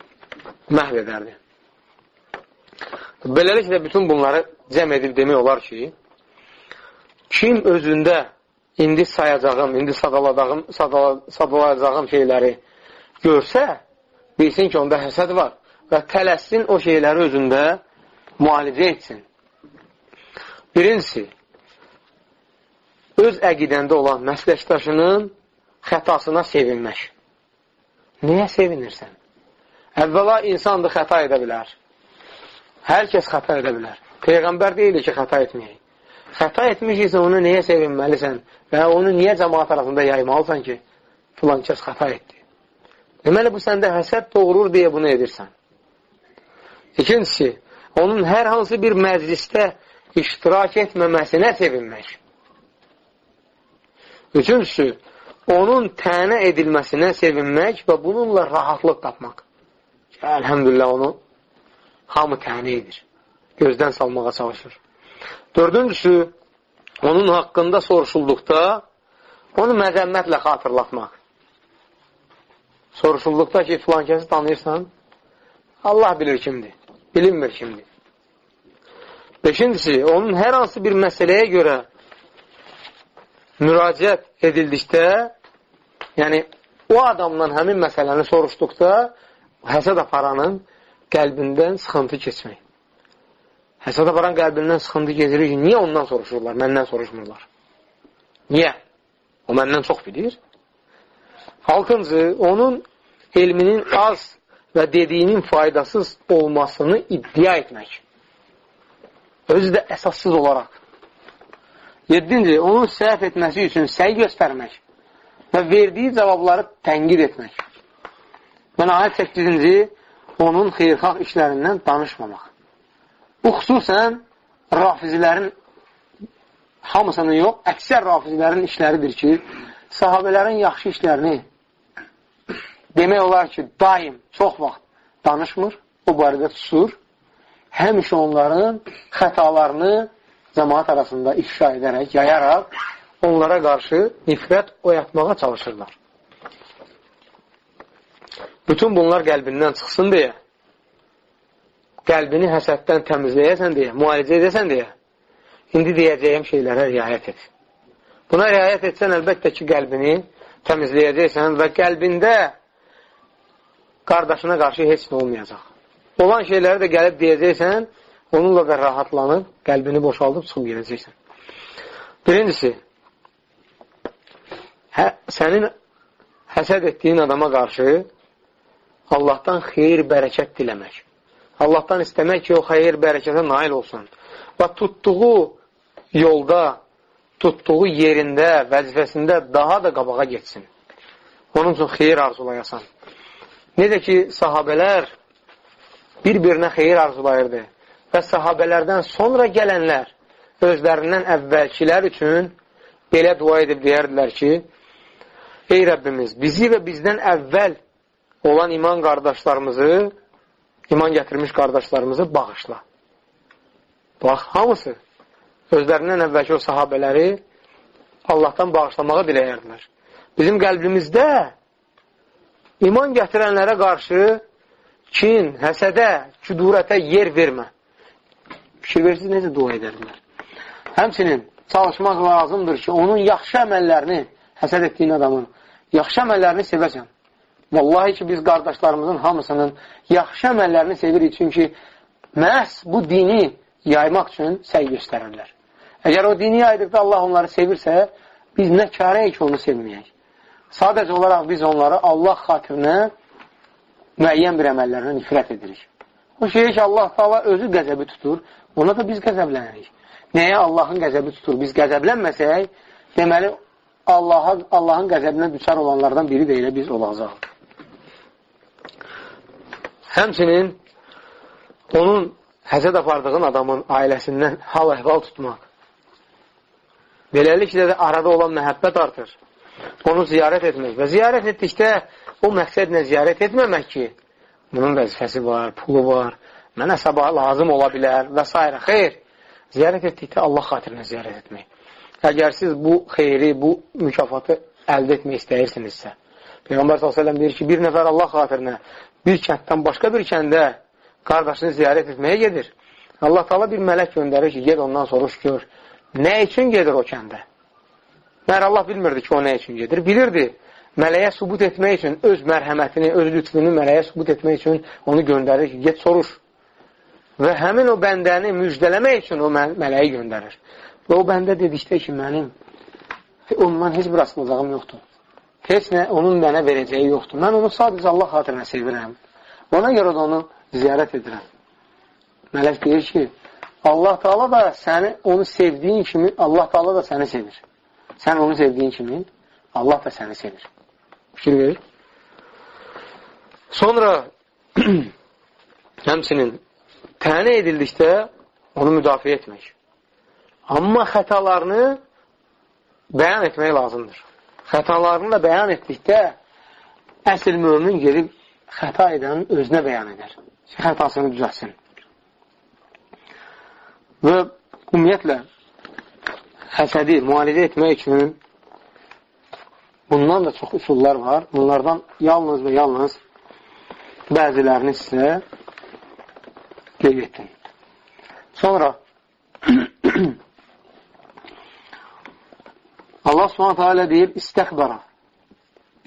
məhv edərdi. Beləliklə, bütün bunları cəm edib demək olar ki, kim özündə indi sayacağım, indi sadaladağım, sadala, sadalayacağım şeyləri görsə, bilsin ki, onda həsəd var və tələssin o şeyləri özündə müalicə etsin. Birincisi, öz əqidəndə olan məsləkdaşının xətasına sevinmək. Niyə sevinirsən? Əvvəla insandır, xəta edə bilər. Hər kəs xəta edə bilər. Peyğəmbər deyilir ki, xəta etməyək. Xəta etmişiksə onu niyə sevinməlisən və onu niyə cəmaat arasında yaymalısan ki, filan kəs xəta etdi. Deməli, bu səndə həsəd doğurur deyə bunu edirsən. İkincisi, onun hər hansı bir məclisdə iştirak etməməsinə sevinmək. Üçüncüsü, onun tənə edilməsinə sevinmək və bununla rahatlıq tapmaq. Əlhəmdülillah onu hamı tənə edir. Gözdən salmağa çalışır. Dördüncüsü, onun haqqında soruşulduqda onu məzəmmətlə xatırlatmaq. Soruşulduqda ki, filan kəsi tanıyırsan, Allah bilir kimdir, bilinmir kimdir. Beşincisi, onun hər hansı bir məsələyə görə müraciət edildikdə, yəni o adamdan həmin məsələni soruşduqda, həsəd aparanın qəlbindən sıxıntı keçmək. Həsəd aparan qəlbindən sıxıntı keçirir ki, niyə ondan soruşurlar, məndən soruşmurlar? Niyə? O məndən çox bilir. Altıncı, onun elminin az və dediyinin faydasız olmasını iddia etmək. Özü də əsassız olaraq. Yedinci, onun səhv etməsi üçün səy göstərmək və verdiyi cavabları tənqid etmək. Və ayət 8-ci, onun xeyrxalq işlərindən danışmamaq. Bu xüsusən rafizilərin hamısının yox, əksər rafizilərin işləridir ki, sahabələrin yaxşı işlərini demək olar ki, daim, çox vaxt danışmır, o barədə susur həmişə onların xətalarını cəmaat arasında ifşa edərək, yayaraq onlara qarşı nifrət oyatmağa çalışırlar. Bütün bunlar qəlbindən çıxsın deyə, qəlbini həsəddən təmizləyəsən deyə, müalicə edəsən deyə, indi deyəcəyim şeylərə riayət et. Buna riayət etsən, əlbəttə ki, qəlbini təmizləyəcəksən və qəlbində qardaşına qarşı heç nə olmayacaq olan şeyləri də gəlib deyəcəksən, onunla da rahatlanıb, qəlbini boşaldıb çıxıb gedəcəksən. Birincisi, hə, sənin həsəd etdiyin adama qarşı Allahdan xeyir, bərəkət diləmək. Allahdan istəmək ki, o xeyir, bərəkətə nail olsun. Və tutduğu yolda, tutduğu yerində, vəzifəsində daha da qabağa getsin. Onun üçün xeyir arzulayasan. Necə ki, sahabələr bir-birinə xeyir arzulayırdı. Və sahabələrdən sonra gələnlər özlərindən əvvəlkilər üçün belə dua edib deyərdilər ki, Ey Rəbbimiz, bizi və bizdən əvvəl olan iman qardaşlarımızı, iman gətirmiş qardaşlarımızı bağışla. Bax, hamısı özlərindən əvvəlki o sahabələri Allahdan bağışlamağı diləyərdilər. Bizim qəlbimizdə iman gətirənlərə qarşı kin, həsədə, küdurətə yer vermə. Fikir versiniz, necə dua edərlər? Həmçinin çalışmaq lazımdır ki, onun yaxşı əməllərini, həsəd etdiyin adamın, yaxşı əməllərini sevəsən. Vallahi ki, biz qardaşlarımızın hamısının yaxşı əməllərini sevirik, çünki məhz bu dini yaymaq üçün səy göstərərlər. Əgər o dini yaydıqda Allah onları sevirsə, biz nə karəyik ki, onu sevməyək. Sadəcə olaraq biz onları Allah xatirinə müəyyən bir əməllərinə nifrət edirik. O şeyə ki, Allah Taala özü qəzəbi tutur, ona da biz qəzəblənirik. Nəyə Allahın qəzəbi tutur? Biz qəzəblənməsək, deməli, Allaha, Allahın qəzəbinə düçar olanlardan biri də elə biz olacaq. Həmçinin onun həzəd apardığın adamın ailəsindən hal əhval tutmaq. Beləliklə də arada olan məhəbbət artır. Onu ziyarət etmək və ziyarət etdikdə o məqsədlə ziyarət etməmək ki, bunun vəzifəsi var, pulu var, mənə sabah lazım ola bilər və s. Xeyr, ziyarət etdikdə Allah xatirinə ziyarət etmək. Əgər siz bu xeyri, bu mükafatı əldə etmək istəyirsinizsə, Peyğəmbər s.ə.v deyir ki, bir nəfər Allah xatirinə bir kənddən başqa bir kəndə qardaşını ziyarət etməyə gedir. Allah tala bir mələk göndərir ki, ged ondan soruş gör. Nə üçün gedir o kəndə? Məhər Allah bilmirdi ki, o nə üçün gedir? Bilirdi mələyə subut etmək üçün öz mərhəmətini, öz lütfünü mələyə subut etmək üçün onu göndərir ki, get soruş. Və həmin o bəndəni müjdələmək üçün o mələyi göndərir. Və o bəndə dedikdə ki, mənim ondan heç bir asılacağım yoxdur. Heç nə onun mənə verəcəyi yoxdur. Mən onu sadəcə Allah xatirinə sevirəm. Ona görə də onu ziyarət edirəm. Mələk deyir ki, Allah Taala da səni onu sevdiyin kimi Allah Taala da səni sevir. Sən onu sevdiyin kimi Allah da səni sevir. Fikir verir. Sonra həmsinin tənə edildikdə onu müdafiə etmək. Amma xətalarını bəyan etmək lazımdır. Xətalarını da bəyan etdikdə əsl mömin gedib xəta edənin özünə bəyan edər. Xətasını düzətsin. Və ümumiyyətlə həsədi müalicə etmək üçün bundan da çox üsullar var. Bunlardan yalnız və yalnız bəzilərini sizə qeyd etdim. Sonra Allah subhanətə alə deyir, istəxbəra.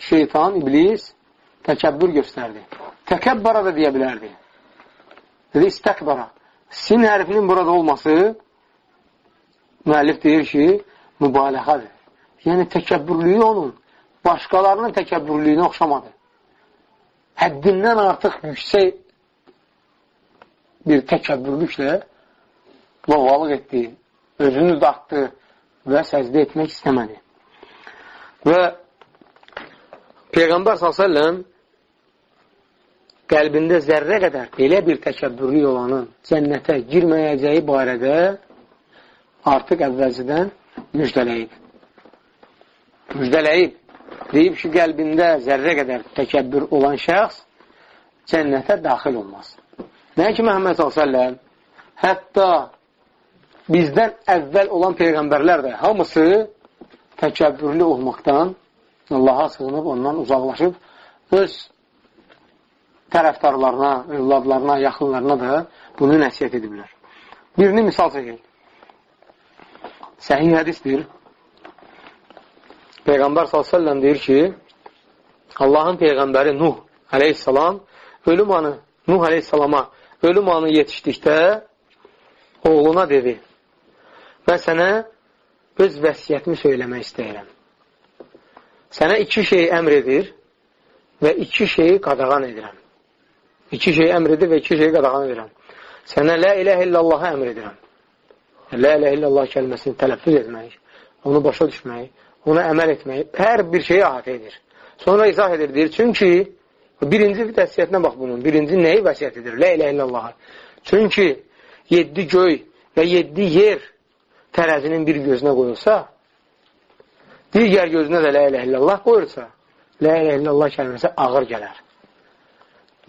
Şeytan, iblis təkəbbür göstərdi. Təkəbbara da deyə bilərdi. Dedi, istəxbəra. Sin hərfinin burada olması müəllif deyir ki, mübalağadır. Yəni, təkəbbürlüyü onun başqalarının təkəbbürlüyünə oxşamadı. Həddindən artıq yüksək bir təkəbbürlüklə lovalıq etdi, özünü dartdı, və səcdə etmək istəmədi. Və Peyğəmbər s.ə.v qəlbində zərrə qədər belə bir təkəbbürlük olanın cənnətə girməyəcəyi barədə artıq əvvəlcədən müjdələyib. Müjdələyib. Deyib ki, qəlbində zərrə qədər təkəbbür olan şəxs cənnətə daxil olmaz. Nə ki, Məhəmməd s.ə.v hətta bizdən əvvəl olan peyğəmbərlər də hamısı təkəbbürlü olmaqdan Allaha sığınıb, ondan uzaqlaşıb öz tərəfdarlarına, övladlarına, yaxınlarına da bunu nəsiyyət ediblər. Birini misal çəkək. Səhih hədisdir. Peyğəmbər s.ə.v deyir ki, Allahın Peyğəmbəri Nuh aleyhissalam ölüm anı, Nuh aleyhissalama ölüm anı yetişdikdə oğluna dedi, və sənə öz vəsiyyətimi söyləmək istəyirəm. Sənə iki şey əmr edir və iki şeyi qadağan edirəm. İki şey əmr edir və iki şeyi qadağan edirəm. Sənə lə ilə illallahı əmr edirəm. Lə ilə illallah kəlməsini tələffüz etmək, onu başa düşmək, ona əməl etmək, hər bir şeyi əhatə edir. Sonra izah edir, deyir, çünki birinci vəsiyyətinə bax bunun, birinci nəyi vəsiyyət edir? Lə ilə illallahı. Çünki yeddi göy və yeddi yer tərəzinin bir gözünə qoyulsa, digər gözünə də lə ilə illallah qoyulsa, lə ilə illallah kəlməsi ağır gələr.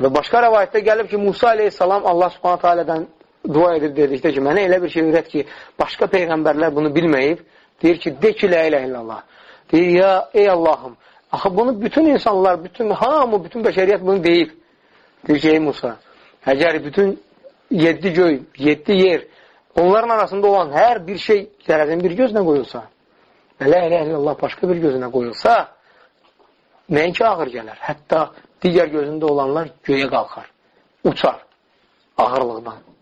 Və başqa rəvayətdə gəlib ki, Musa aleyhissalam Allah subhanətə alədən dua edir dedikdə ki, mənə elə bir şey öyrət ki, başqa peyğəmbərlər bunu bilməyib, deyir ki, de ki, lə ilə illallah. Deyir, ya, ey Allahım, axı bunu bütün insanlar, bütün hamı, bütün bəşəriyyət bunu deyib. Deyir ki, ey Musa, əgər bütün yeddi göy, yeddi yer, onların arasında olan hər bir şey zərərin bir gözünə qoyulsa, lə ilə illallah başqa bir gözünə qoyulsa, nəinki ağır gələr, hətta digər gözündə olanlar göyə qalxar, uçar ağırlıqdan.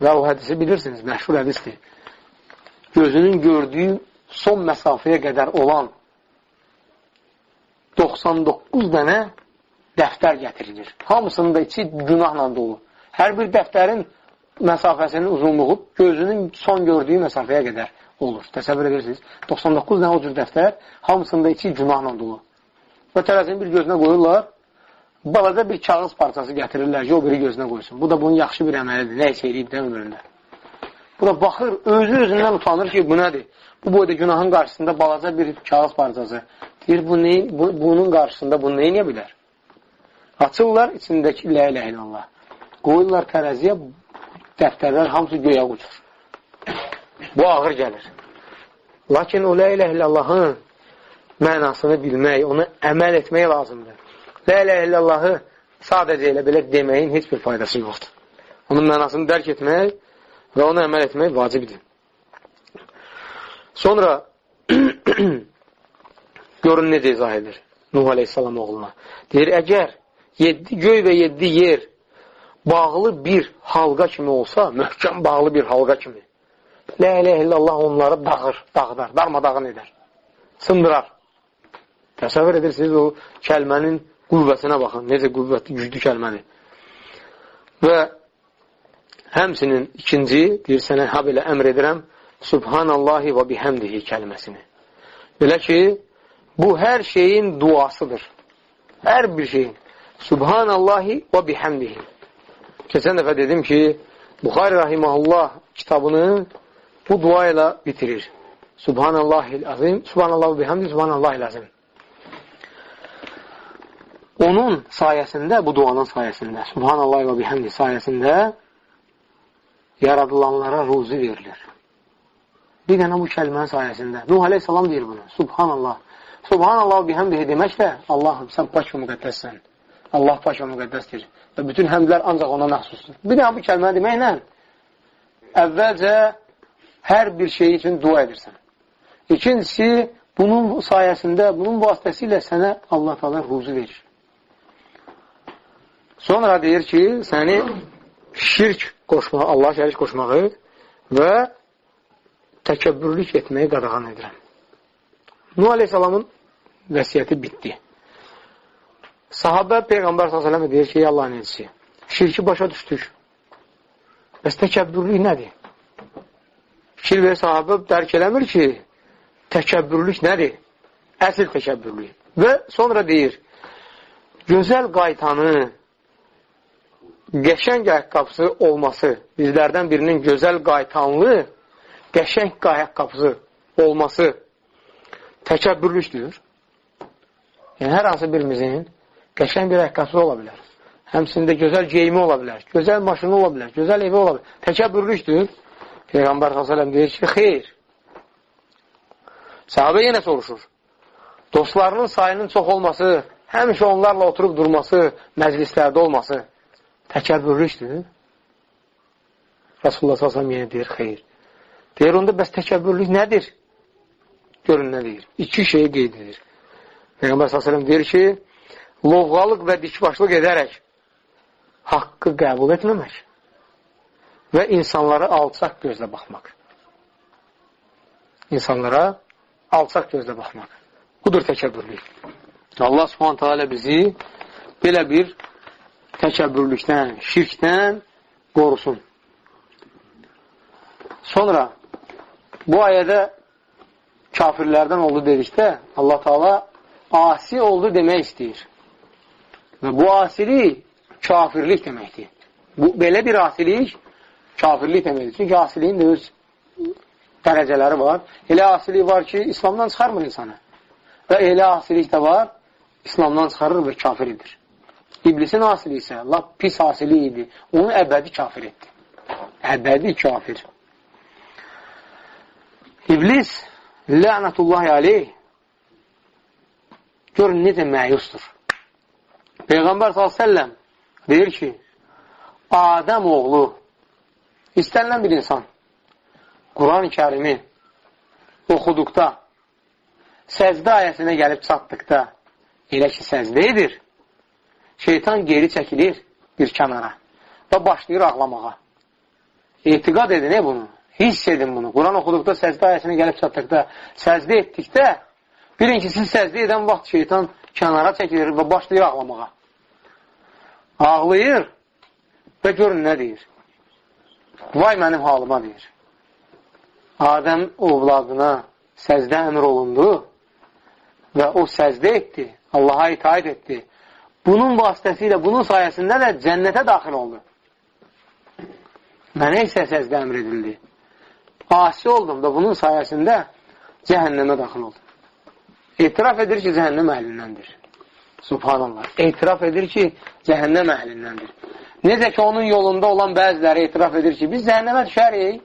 Və o hədisi bilirsiniz, məşhur hədisdir. Gözünün gördüyü son məsafəyə qədər olan 99 dənə dəftər gətirilir. Hamısının da içi günahla dolu. Hər bir dəftərin məsafəsinin uzunluğu gözünün son gördüyü məsafəyə qədər olur. Təsəvvür edirsiniz. 99 dənə o cür dəftər, hamısında içi günahla dolu. Və tərəzini bir gözünə qoyurlar, balaca bir kağız parçası gətirirlər ki, o biri gözünə qoysun. Bu da bunun yaxşı bir əməlidir. Nə isə eləyib də ömründə. Bu da baxır, özü özündən utanır ki, bu nədir? Bu boyda günahın qarşısında balaca bir kağız parçası. Deyir, bu neyin, bu, bunun qarşısında bunu neyə bilər? Açırlar içindəki lə ilə illallah. Qoyurlar tərəziyə, dəftərlər hamısı göyə uçur. Bu ağır gəlir. Lakin o lə ilə illallahın mənasını bilmək, onu əməl etmək lazımdır. Lə ilə illallahı sadəcə elə belə deməyin heç bir faydası yoxdur. Onun mənasını dərk etmək və onu əməl etmək vacibdir. Sonra görün necə izah edir Nuh Aleyhisselam oğluna. Deyir, əgər yeddi göy və yeddi yer bağlı bir halqa kimi olsa, möhkəm bağlı bir halqa kimi. Lə ilə illallah onları dağır, dağıdar, darmadağın edər, sındırar. Təsəvvür edirsiniz o kəlmənin qüvvəsinə baxın, necə qüvvətli, güclü kəlmədir. Və həmsinin ikinci, deyir, sənə ha belə əmr edirəm, Subhanallahi və bihəmdihi kəlməsini. Belə ki, bu hər şeyin duasıdır. Hər bir şeyin. Subhanallahi və bihəmdihi. Keçən dəfə dedim ki, Buxari Rahiməhullah kitabını bu dua ilə bitirir. Subhanallahil azim, subhanallahu bihamdi, subhanallahil azim. Onun sayəsində, bu duanın sayəsində, subhanallah və bihamdi sayəsində yaradılanlara ruzi verilir. Bir dənə bu kəlmənin sayəsində. Nuh aleyhissalam deyir bunu. Subhanallah. Subhanallah bihamdihi deməklə Allahım, sən pak və müqəddəssən. Allah pak və müqəddəsdir. Və bütün həmdlər ancaq ona məxsusdur. Bir dənə bu kəlməni deməklə əvvəlcə hər bir şey üçün dua edirsən. İkincisi, bunun sayəsində, bunun vasitəsilə sənə Allah taala ruzu verir. Sonra deyir ki, səni şirk qoşmağı, Allah şərik qoşmağı və təkəbbürlük etməyi qadağan edirəm. Nuh Aleyhisselamın vəsiyyəti bitdi. Sahabə Peyğəmbər s.ə.v deyir ki, Allahın elçisi, şirki başa düşdük. Bəs təkəbbürlük nədir? Fikir verir sahabə dərk eləmir ki, təkəbbürlük nədir? Əsl təkəbbürlük. Və sonra deyir, gözəl qaytanı, qəşəng ayaqqabısı olması, bizlərdən birinin gözəl qaytanlı, qəşəng ayaqqabısı olması təkəbbürlükdür. Yəni, hər hansı birimizin qəşəng bir ayaqqabısı ola bilər. Həmsində gözəl geyimi ola bilər, gözəl maşını ola bilər, gözəl evi ola bilər. Təkəbbürlükdür. Peyğəmbər s.ə.v deyir ki, xeyr. Sahabə yenə soruşur. Dostlarının sayının çox olması, həmişə onlarla oturub durması, məclislərdə olması təkəbbürlükdür. Rasulullah s.ə.v yenə deyir, xeyr. Deyir, onda bəs təkəbbürlük nədir? Görün nə deyir. İki şeyi qeyd edir. Peyğəmbər s.ə.v deyir ki, lovğalıq və dikbaşlıq edərək haqqı qəbul etməmək və insanlara alçaq gözlə baxmaq. İnsanlara alçaq gözlə baxmaq. Budur təkəbbürlük. Allah subhanətə alə bizi belə bir təkəbbürlükdən, şirkdən qorusun. Sonra bu ayədə kafirlərdən oldu dedikdə Allah Taala asi oldu demək istəyir. Və bu asilik kafirlik deməkdir. Bu belə bir asilik kafirlik deməkdir. Çünki asiliyin də öz dərəcələri var. Elə asilik var ki, İslamdan çıxarmır insanı. Və elə asilik də var, İslamdan çıxarır və kafir edir. İblisin asili isə lap pis asili idi. Onu əbədi kafir etdi. Əbədi kafir. İblis, lənətullahi aleyh, görün necə məyusdur. Peyğəmbər s.ə.v deyir ki, Adəm oğlu istənilən bir insan Quran-ı kərimi oxuduqda, səzdə ayəsinə gəlib çatdıqda, elə ki, səzdə edir, şeytan geri çəkilir bir kənara və başlayır ağlamağa. Etiqad edin e bunu, hiss edin bunu. Quran oxuduqda, səzdə ayəsinə gəlib çatdıqda, səzdə etdikdə, bilin ki, siz səzdə edən vaxt şeytan kənara çəkilir və başlayır ağlamağa. Ağlayır və görün nə deyir. Vay mənim halıma deyir. Adəm ovladına səzdə əmr olundu və o səzdə etdi, Allaha itaət etdi bunun vasitəsilə, bunun sayəsində də cənnətə daxil oldu. Mənə isə səzdə əmr edildi. Asi oldum da bunun sayəsində cəhənnəmə daxil oldum. Etiraf edir ki, cəhənnəm əhlindəndir. Subhanallah. Etiraf edir ki, cəhənnəm əhlindəndir. Necə ki, onun yolunda olan bəziləri etiraf edir ki, biz cəhənnəmə düşərik.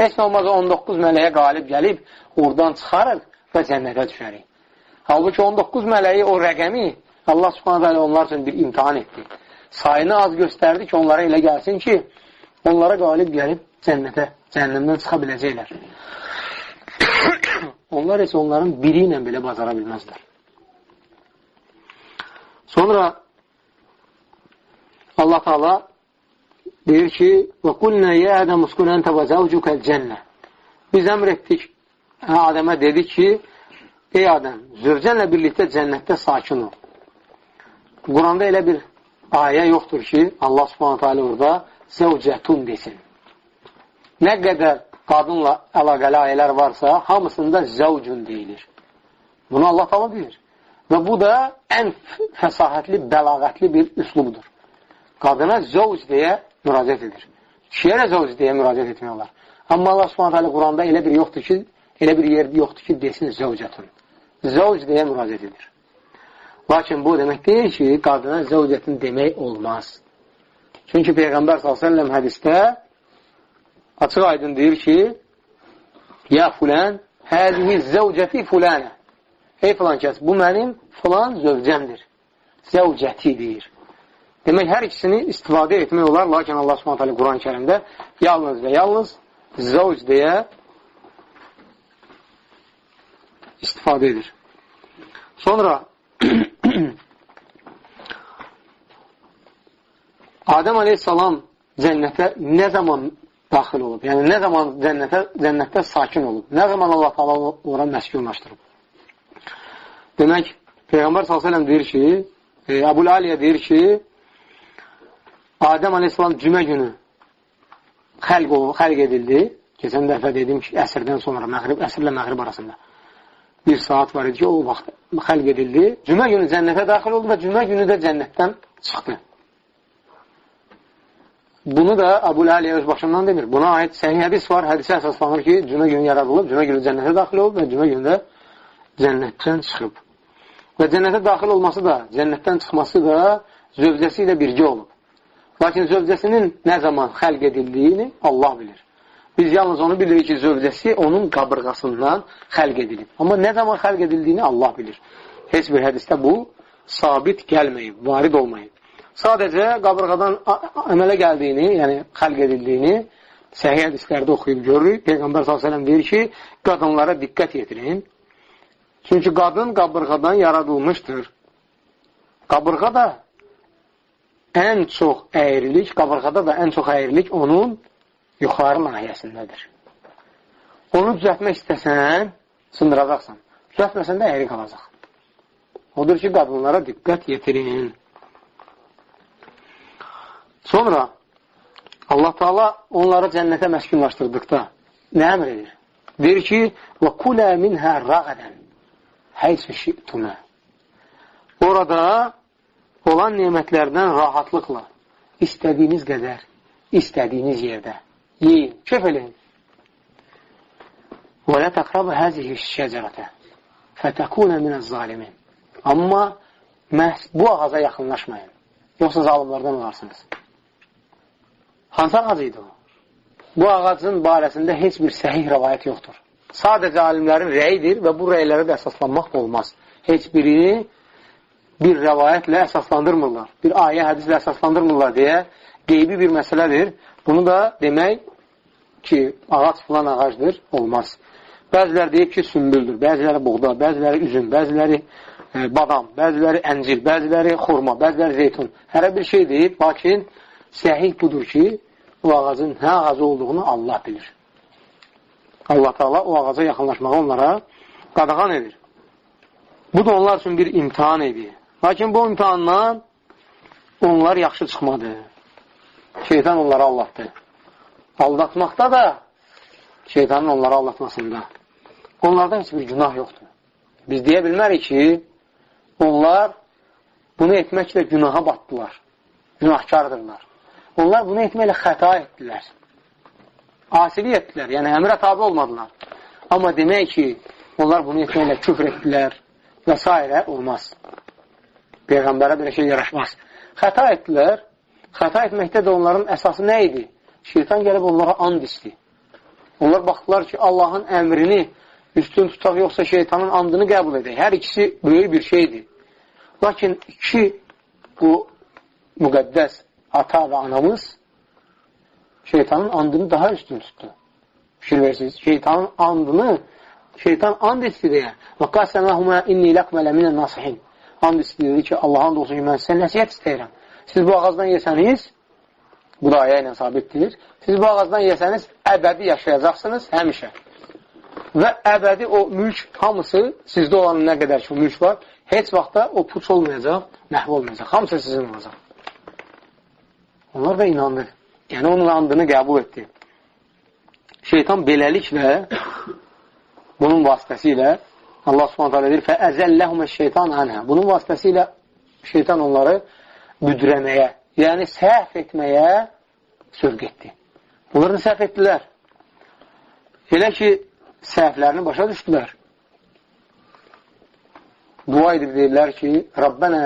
Heç nə olmaz 19 mələyə qalib gəlib, oradan çıxarıq və cənnətə düşərik. Halbuki 19 mələyi o rəqəmi Allah subhanətə onlar üçün bir imtihan etdi. Sayını az göstərdi ki, onlara elə gəlsin ki, onlara qalib gəlib cənnətə, cəhənnəmdən çıxa biləcəklər. onlar isə onların biri ilə belə bazara bilməzlər. Sonra Allah Taala deyir ki: "Və qulna ya Adam uskun enta və zawjukal cennə." Biz əmr etdik. Adəmə dedi ki: "Ey Adəm, zövcənlə birlikdə cənnətdə sakin ol." Quranda elə bir ayə yoxdur ki, Allah subhanətə alə orada zəvcətun desin. Nə qədər qadınla əlaqəli ayələr varsa, hamısında zəvcun deyilir. Bunu Allah tala bilir. Və bu da ən fəsahətli, bəlağətli bir üslubdur. Qadına zəvc deyə müraciət edir. Kişiyə də zəvc deyə müraciət etmək olar. Amma Allah subhanət hələ Quranda elə bir yoxdur ki, elə bir yer yoxdur ki, desin zəvcətun. Zəvc deyə müraciət edir. Lakin bu demək deyil ki, qadına zəvcətin demək olmaz. Çünki Peyğəmbər s.ə.v hədistə açıq aydın deyir ki, Ya fulən, həzihi zəvcəti fulənə. Ey filan kəs, bu mənim filan zövcəmdir. Zəvcəti deyir. Demək, hər ikisini istifadə etmək olar, lakin Allah hələ Quran-ı kərimdə yalnız və yalnız zəvc deyə istifadə edir. Sonra Adəm aleyhissalam cənnətə nə zaman daxil olub? Yəni, nə zaman cənnətə, cənnətdə sakin olub? Nə zaman Allah taala ora məskunlaşdırıb? Demək, Peyğəmbər s.ə.v deyir ki, e, Əbul Aliyə deyir ki, Adəm aleyhissalam cümə günü xəlq, xəlq edildi. Keçən dəfə dedim ki, əsrdən sonra, məğrib, əsrlə məğrib arasında bir saat var idi ki, o vaxt xəlq edildi. Cümə günü cənnətə daxil oldu və cümə günü də cənnətdən çıxdı. Bunu da Əbul Əliyə öz başından demir. Buna aid səhih hədis var. Hədisə əsaslanır ki, cümə günü yaradılıb, cümə günü cənnətə daxil olub və cümə günü də cənnətdən çıxıb. Və cənnətə daxil olması da, cənnətdən çıxması da zövcəsi ilə birgə olub. Lakin zövcəsinin nə zaman xəlq edildiyini Allah bilir. Biz yalnız onu bilirik ki, zövcəsi onun qabırğasından xəlq edilib. Amma nə zaman xəlq edildiyini Allah bilir. Heç bir hədisdə bu sabit gəlməyib, varid olmayıb. Sadəcə qabırğadan əmələ gəldiyini, yəni xəlq edildiyini səhiyyə hədislərdə oxuyub görürük. Peyğəmbər s.ə.v deyir ki, qadınlara diqqət yetirin. Çünki qadın qabırğadan yaradılmışdır. Qabırğa da ən çox əyrilik, qabırğada da ən çox əyrilik onun yuxarı nahiyəsindədir. Onu düzəltmək istəsən, sındıracaqsan. Düzəltməsən də əyri qalacaq. Odur ki, qadınlara diqqət yetirin. Sonra Allah Taala onları cənnətə məskunlaşdırdıqda nə əmr edir? Deyir ki, və kulə minhə rəğədən həysə şi'tumə. Orada olan nemətlərdən rahatlıqla istədiyiniz qədər, istədiyiniz yerdə yeyin, kef eləyin. Və lə təqrabı həzihi şəcərətə fətəkunə minəz zalimin. Amma məhz bu ağaca yaxınlaşmayın. Yoxsa zalimlardan olarsınız. Hansı ağac idi o? Bu ağacın barəsində heç bir səhih rəvayət yoxdur. Sadəcə alimlərin rəyidir və bu rəylərə də əsaslanmaq olmaz. Heç birini bir rəvayətlə əsaslandırmırlar. Bir ayə, hədislə əsaslandırmırlar deyə qeybi bir məsələdir. Bunu da demək ki, ağac filan ağacdır, olmaz. Bəzilər deyib ki, sümbüldür, bəziləri buğda, bəziləri üzüm, bəziləri e, badam, bəziləri əncil, bəziləri xurma, bəziləri zeytun. Hərə bir şey deyib, lakin səhih budur ki, o ağacın nə ağacı olduğunu Allah bilir. Allah Teala o ağaca yaxınlaşmağı onlara qadağan edir. Bu da onlar üçün bir imtihan idi. Lakin bu imtihandan onlar yaxşı çıxmadı. Şeytan onları allatdı. Aldatmaqda da şeytanın onları aldatmasında. Onlardan heç bir günah yoxdur. Biz deyə bilmərik ki, onlar bunu etməklə günaha batdılar. Günahkardırlar. Onlar bunu etməklə xəta etdilər. Asilik etdilər. Yəni, əmrə tabi olmadılar. Amma demək ki, onlar bunu etməklə küfr etdilər və s. olmaz. Peyğəmbərə belə şey yaraşmaz. Xəta etdilər Xəta etməkdə də onların əsası nə idi? Şeytan gəlib onlara and isti. Onlar baxdılar ki, Allahın əmrini üstün tutaq, yoxsa şeytanın andını qəbul edək. Hər ikisi böyük bir şeydir. Lakin iki bu müqəddəs ata və anamız şeytanın andını daha üstün tutdu. Fikir versiniz. Şeytanın andını şeytan and isti deyə və qasəməhumə inni ləqmələ minə nasihin and isti dedi ki, Allahın olsun ki, mən sizə nəsiyyət istəyirəm. Siz bu ağacdan yesəniz, bu da ayə ilə sabitdir, siz bu ağacdan yesəniz, əbədi yaşayacaqsınız həmişə. Və əbədi o mülk hamısı sizdə olan nə qədər ki mülk var, heç vaxtda o puç olmayacaq, məhv olmayacaq. Hamısı sizin olacaq. Onlar da inandı. Yəni, onun andını qəbul etdi. Şeytan beləliklə bunun vasitəsilə Allah subhanət hələ deyir, fəəzəlləhumə şeytan ənhə. Bunun vasitəsilə şeytan onları müdrəməyə, yəni səhv etməyə sövq etdi. Bunları səhv etdilər. Elə ki, səhvlərini başa düşdülər. Dua edib deyirlər ki, Rabbənə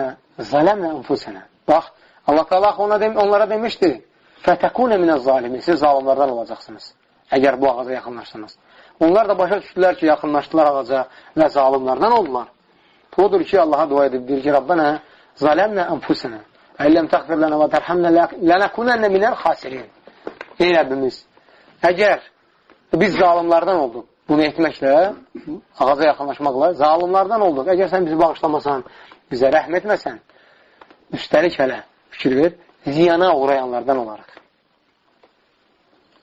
zələmlə ənfusənə. Bax, Allah Teala ona dem onlara demişdi, fətəkunə minə zalimi, siz zalimlardan olacaqsınız, əgər bu ağaca yaxınlaşsınız. Onlar da başa düşdülər ki, yaxınlaşdılar ağaca və zalimlardan oldular. Odur ki, Allaha dua edib, deyir ki, Rabbənə zələmlə ənfusənə, əlləm təxfir lənə və tərhəmnə lənəkunənə minəl xasirin. Ey Rəbbimiz, əgər biz zalimlardan olduq, bunu etməklə, ağaca yaxınlaşmaqla, zalimlardan olduq. Əgər sən bizi bağışlamasan, bizə rəhm etməsən, üstəlik hələ fikir ver, ziyana uğrayanlardan olaraq.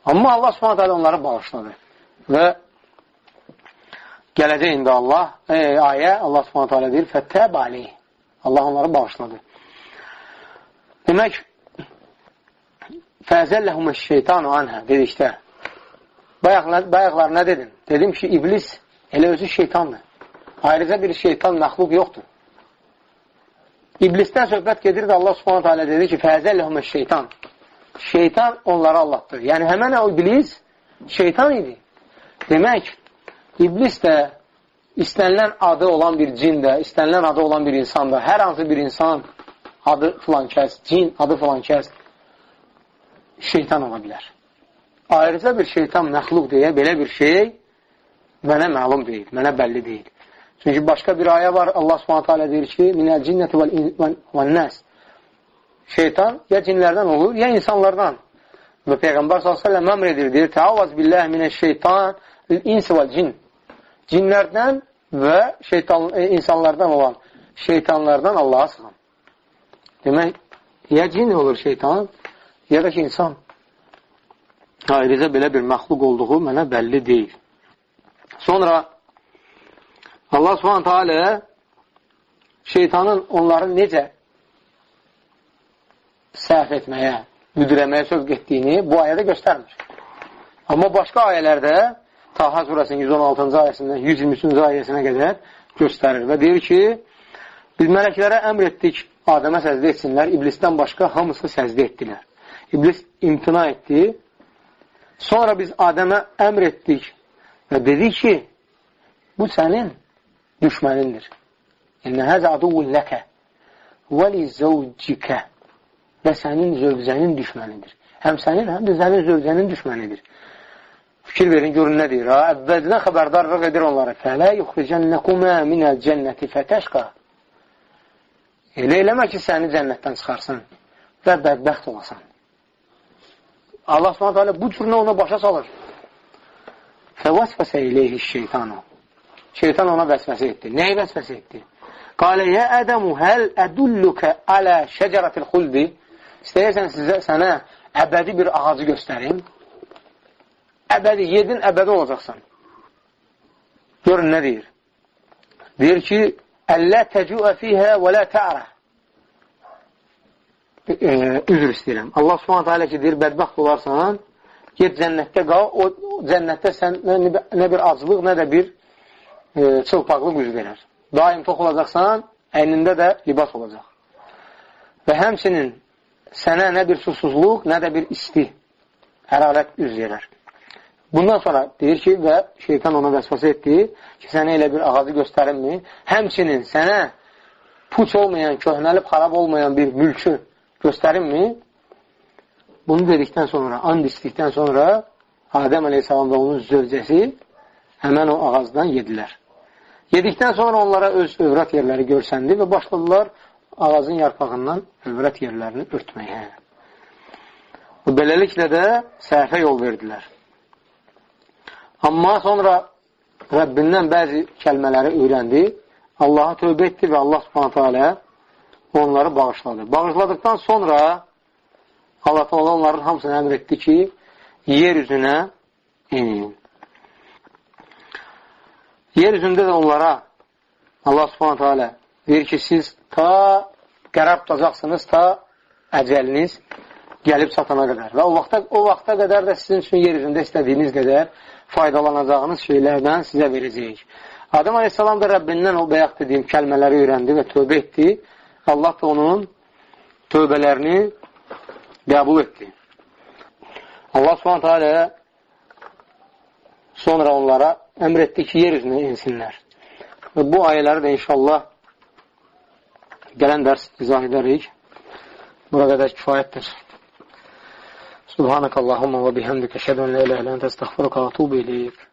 Amma Allah subhanət hələ onları bağışladı. Və gələcək indi Allah, e, ayə, Allah subhanət hələ deyir, fəttəb aleyh. Allah onları bağışladı. Demək, fəzəlləhumə şeytanu anhə dedikdə, bayaqlar, bayaqlar nə dedim? Dedim ki, iblis elə özü şeytandır. Ayrıca bir şeytan məxluq yoxdur. İblisdən söhbət gedir də Allah subhanətə alə dedi ki, fəzəlləhumə şeytan. Şeytan onları Allahdır. Yəni, həmən o iblis şeytan idi. Demək, iblis də istənilən adı olan bir cin də, istənilən adı olan bir insan da, hər hansı bir insan adı filan kəs, cin adı filan kəs şeytan ola bilər. Ayrıca bir şeytan məxluq deyə belə bir şey mənə məlum deyil, mənə bəlli deyil. Çünki başqa bir ayə var, Allah subhanətə alə deyir ki, minəl cinnəti vəl nəs. Şeytan ya cinlərdən olur, ya insanlardan. Və Peyğəmbər s.ə.v əmr edir, deyir, təavvaz billəh minə şeytan insi vəl cin. Cinlərdən və şeytan, e, insanlardan olan şeytanlardan Allaha sığın. Demək, ya cin olur şeytan, ya da ki, insan. Ayrıca belə bir məxluq olduğu mənə bəlli deyil. Sonra Allah subhanətə alə şeytanın onları necə səhv etməyə, müdürəməyə sövq etdiyini bu ayədə göstərmir. Amma başqa ayələrdə Taha surəsinin 116-cı ayəsindən 123-cü ayəsinə qədər göstərir və deyir ki, biz mələklərə əmr etdik Adəmə səzdə etsinlər, iblisdən başqa hamısı səzdə etdilər. İblis imtina etdi. Sonra biz Adəmə əmr etdik və dedi ki, bu sənin düşmənindir. İnnə həzə aduvun ləkə və li zəvcikə və sənin zövcənin düşmənidir. Həm sənin, həm də sənin zövcənin düşmənidir. Fikir verin, görün nə deyir. Ha? Əvvəldən xəbərdarlıq edir onlara. Fələ yuxricənnəkumə minəl cənnəti fətəşqa Elə eləmə ki, səni cənnətdən çıxarsın və bədbəxt olasan. Allah s.ə.v. bu cür ona başa salır. Fəvəsvəsə iləyhi şeytanu. Şeytan ona vəsvəsə etdi. Nəyi vəsvəsə etdi? Qalə, yə ədəmu həl ədullukə alə şəcərətil xuldi. İstəyirsən sizə, sənə əbədi bir ağacı göstərim. Əbədi, yedin əbədi olacaqsan. Görün nə deyir? Deyir ki, Əllə təcüə fiyhə və lə tə'rə. E, üzr istəyirəm. Allah subhanətə alə ki, deyir, bədbəxt olarsan, get cənnətdə qal, o cənnətdə sən nə, nə bir aclıq, nə də bir e, çılpaqlıq üz verər. Daim tox olacaqsan, əynində də libas olacaq. Və həmçinin sənə nə bir susuzluq, nə də bir isti, hərarət üz verər. Bundan sonra deyir ki, və şeytan ona vəsvəsə etdi ki, sənə elə bir ağacı göstərinmi? Həmçinin sənə puç olmayan, köhnəlib xarab olmayan bir mülkü göstərinmi? Bunu dedikdən sonra, and istdikdən sonra Adəm əleyhissalam və onun zövcəsi həmən o ağacdan yedilər. Yedikdən sonra onlara öz övrət yerləri görsəndi və başladılar ağacın yarpağından övrət yerlərini örtməyə. Və beləliklə də səhvə yol verdilər. Amma sonra Rəbbindən bəzi kəlmələri öyrəndi, Allaha tövbə etdi və Allah subhanətə alə onları bağışladı. Bağışladıqdan sonra Allah onların hamısını əmr etdi ki, yer üzünə inin. Yer üzündə də onlara Allah subhanətə alə deyir ki, siz ta qərar tutacaqsınız, ta əcəliniz gəlib çatana qədər. Və o vaxta, o vaxta qədər də sizin üçün yer üzündə istədiyiniz qədər faydalanacağınız şeylərdən sizə verəcəyik. Adəm Aleyhisselam da Rəbbindən o bəyaq dediyim kəlmələri öyrəndi və tövbə etdi. Allah da onun tövbələrini qəbul etdi. Allah subhanətə alə Sonra onlara əmr etdi ki, yer üzünə insinlər. Və bu ayələri də inşallah gələn dərs izah edərik. Bura qədər kifayətdir. Subhanakallahumma və bihamdika şədən lə ilə ələn təstəxfiruka və tubu iləyik.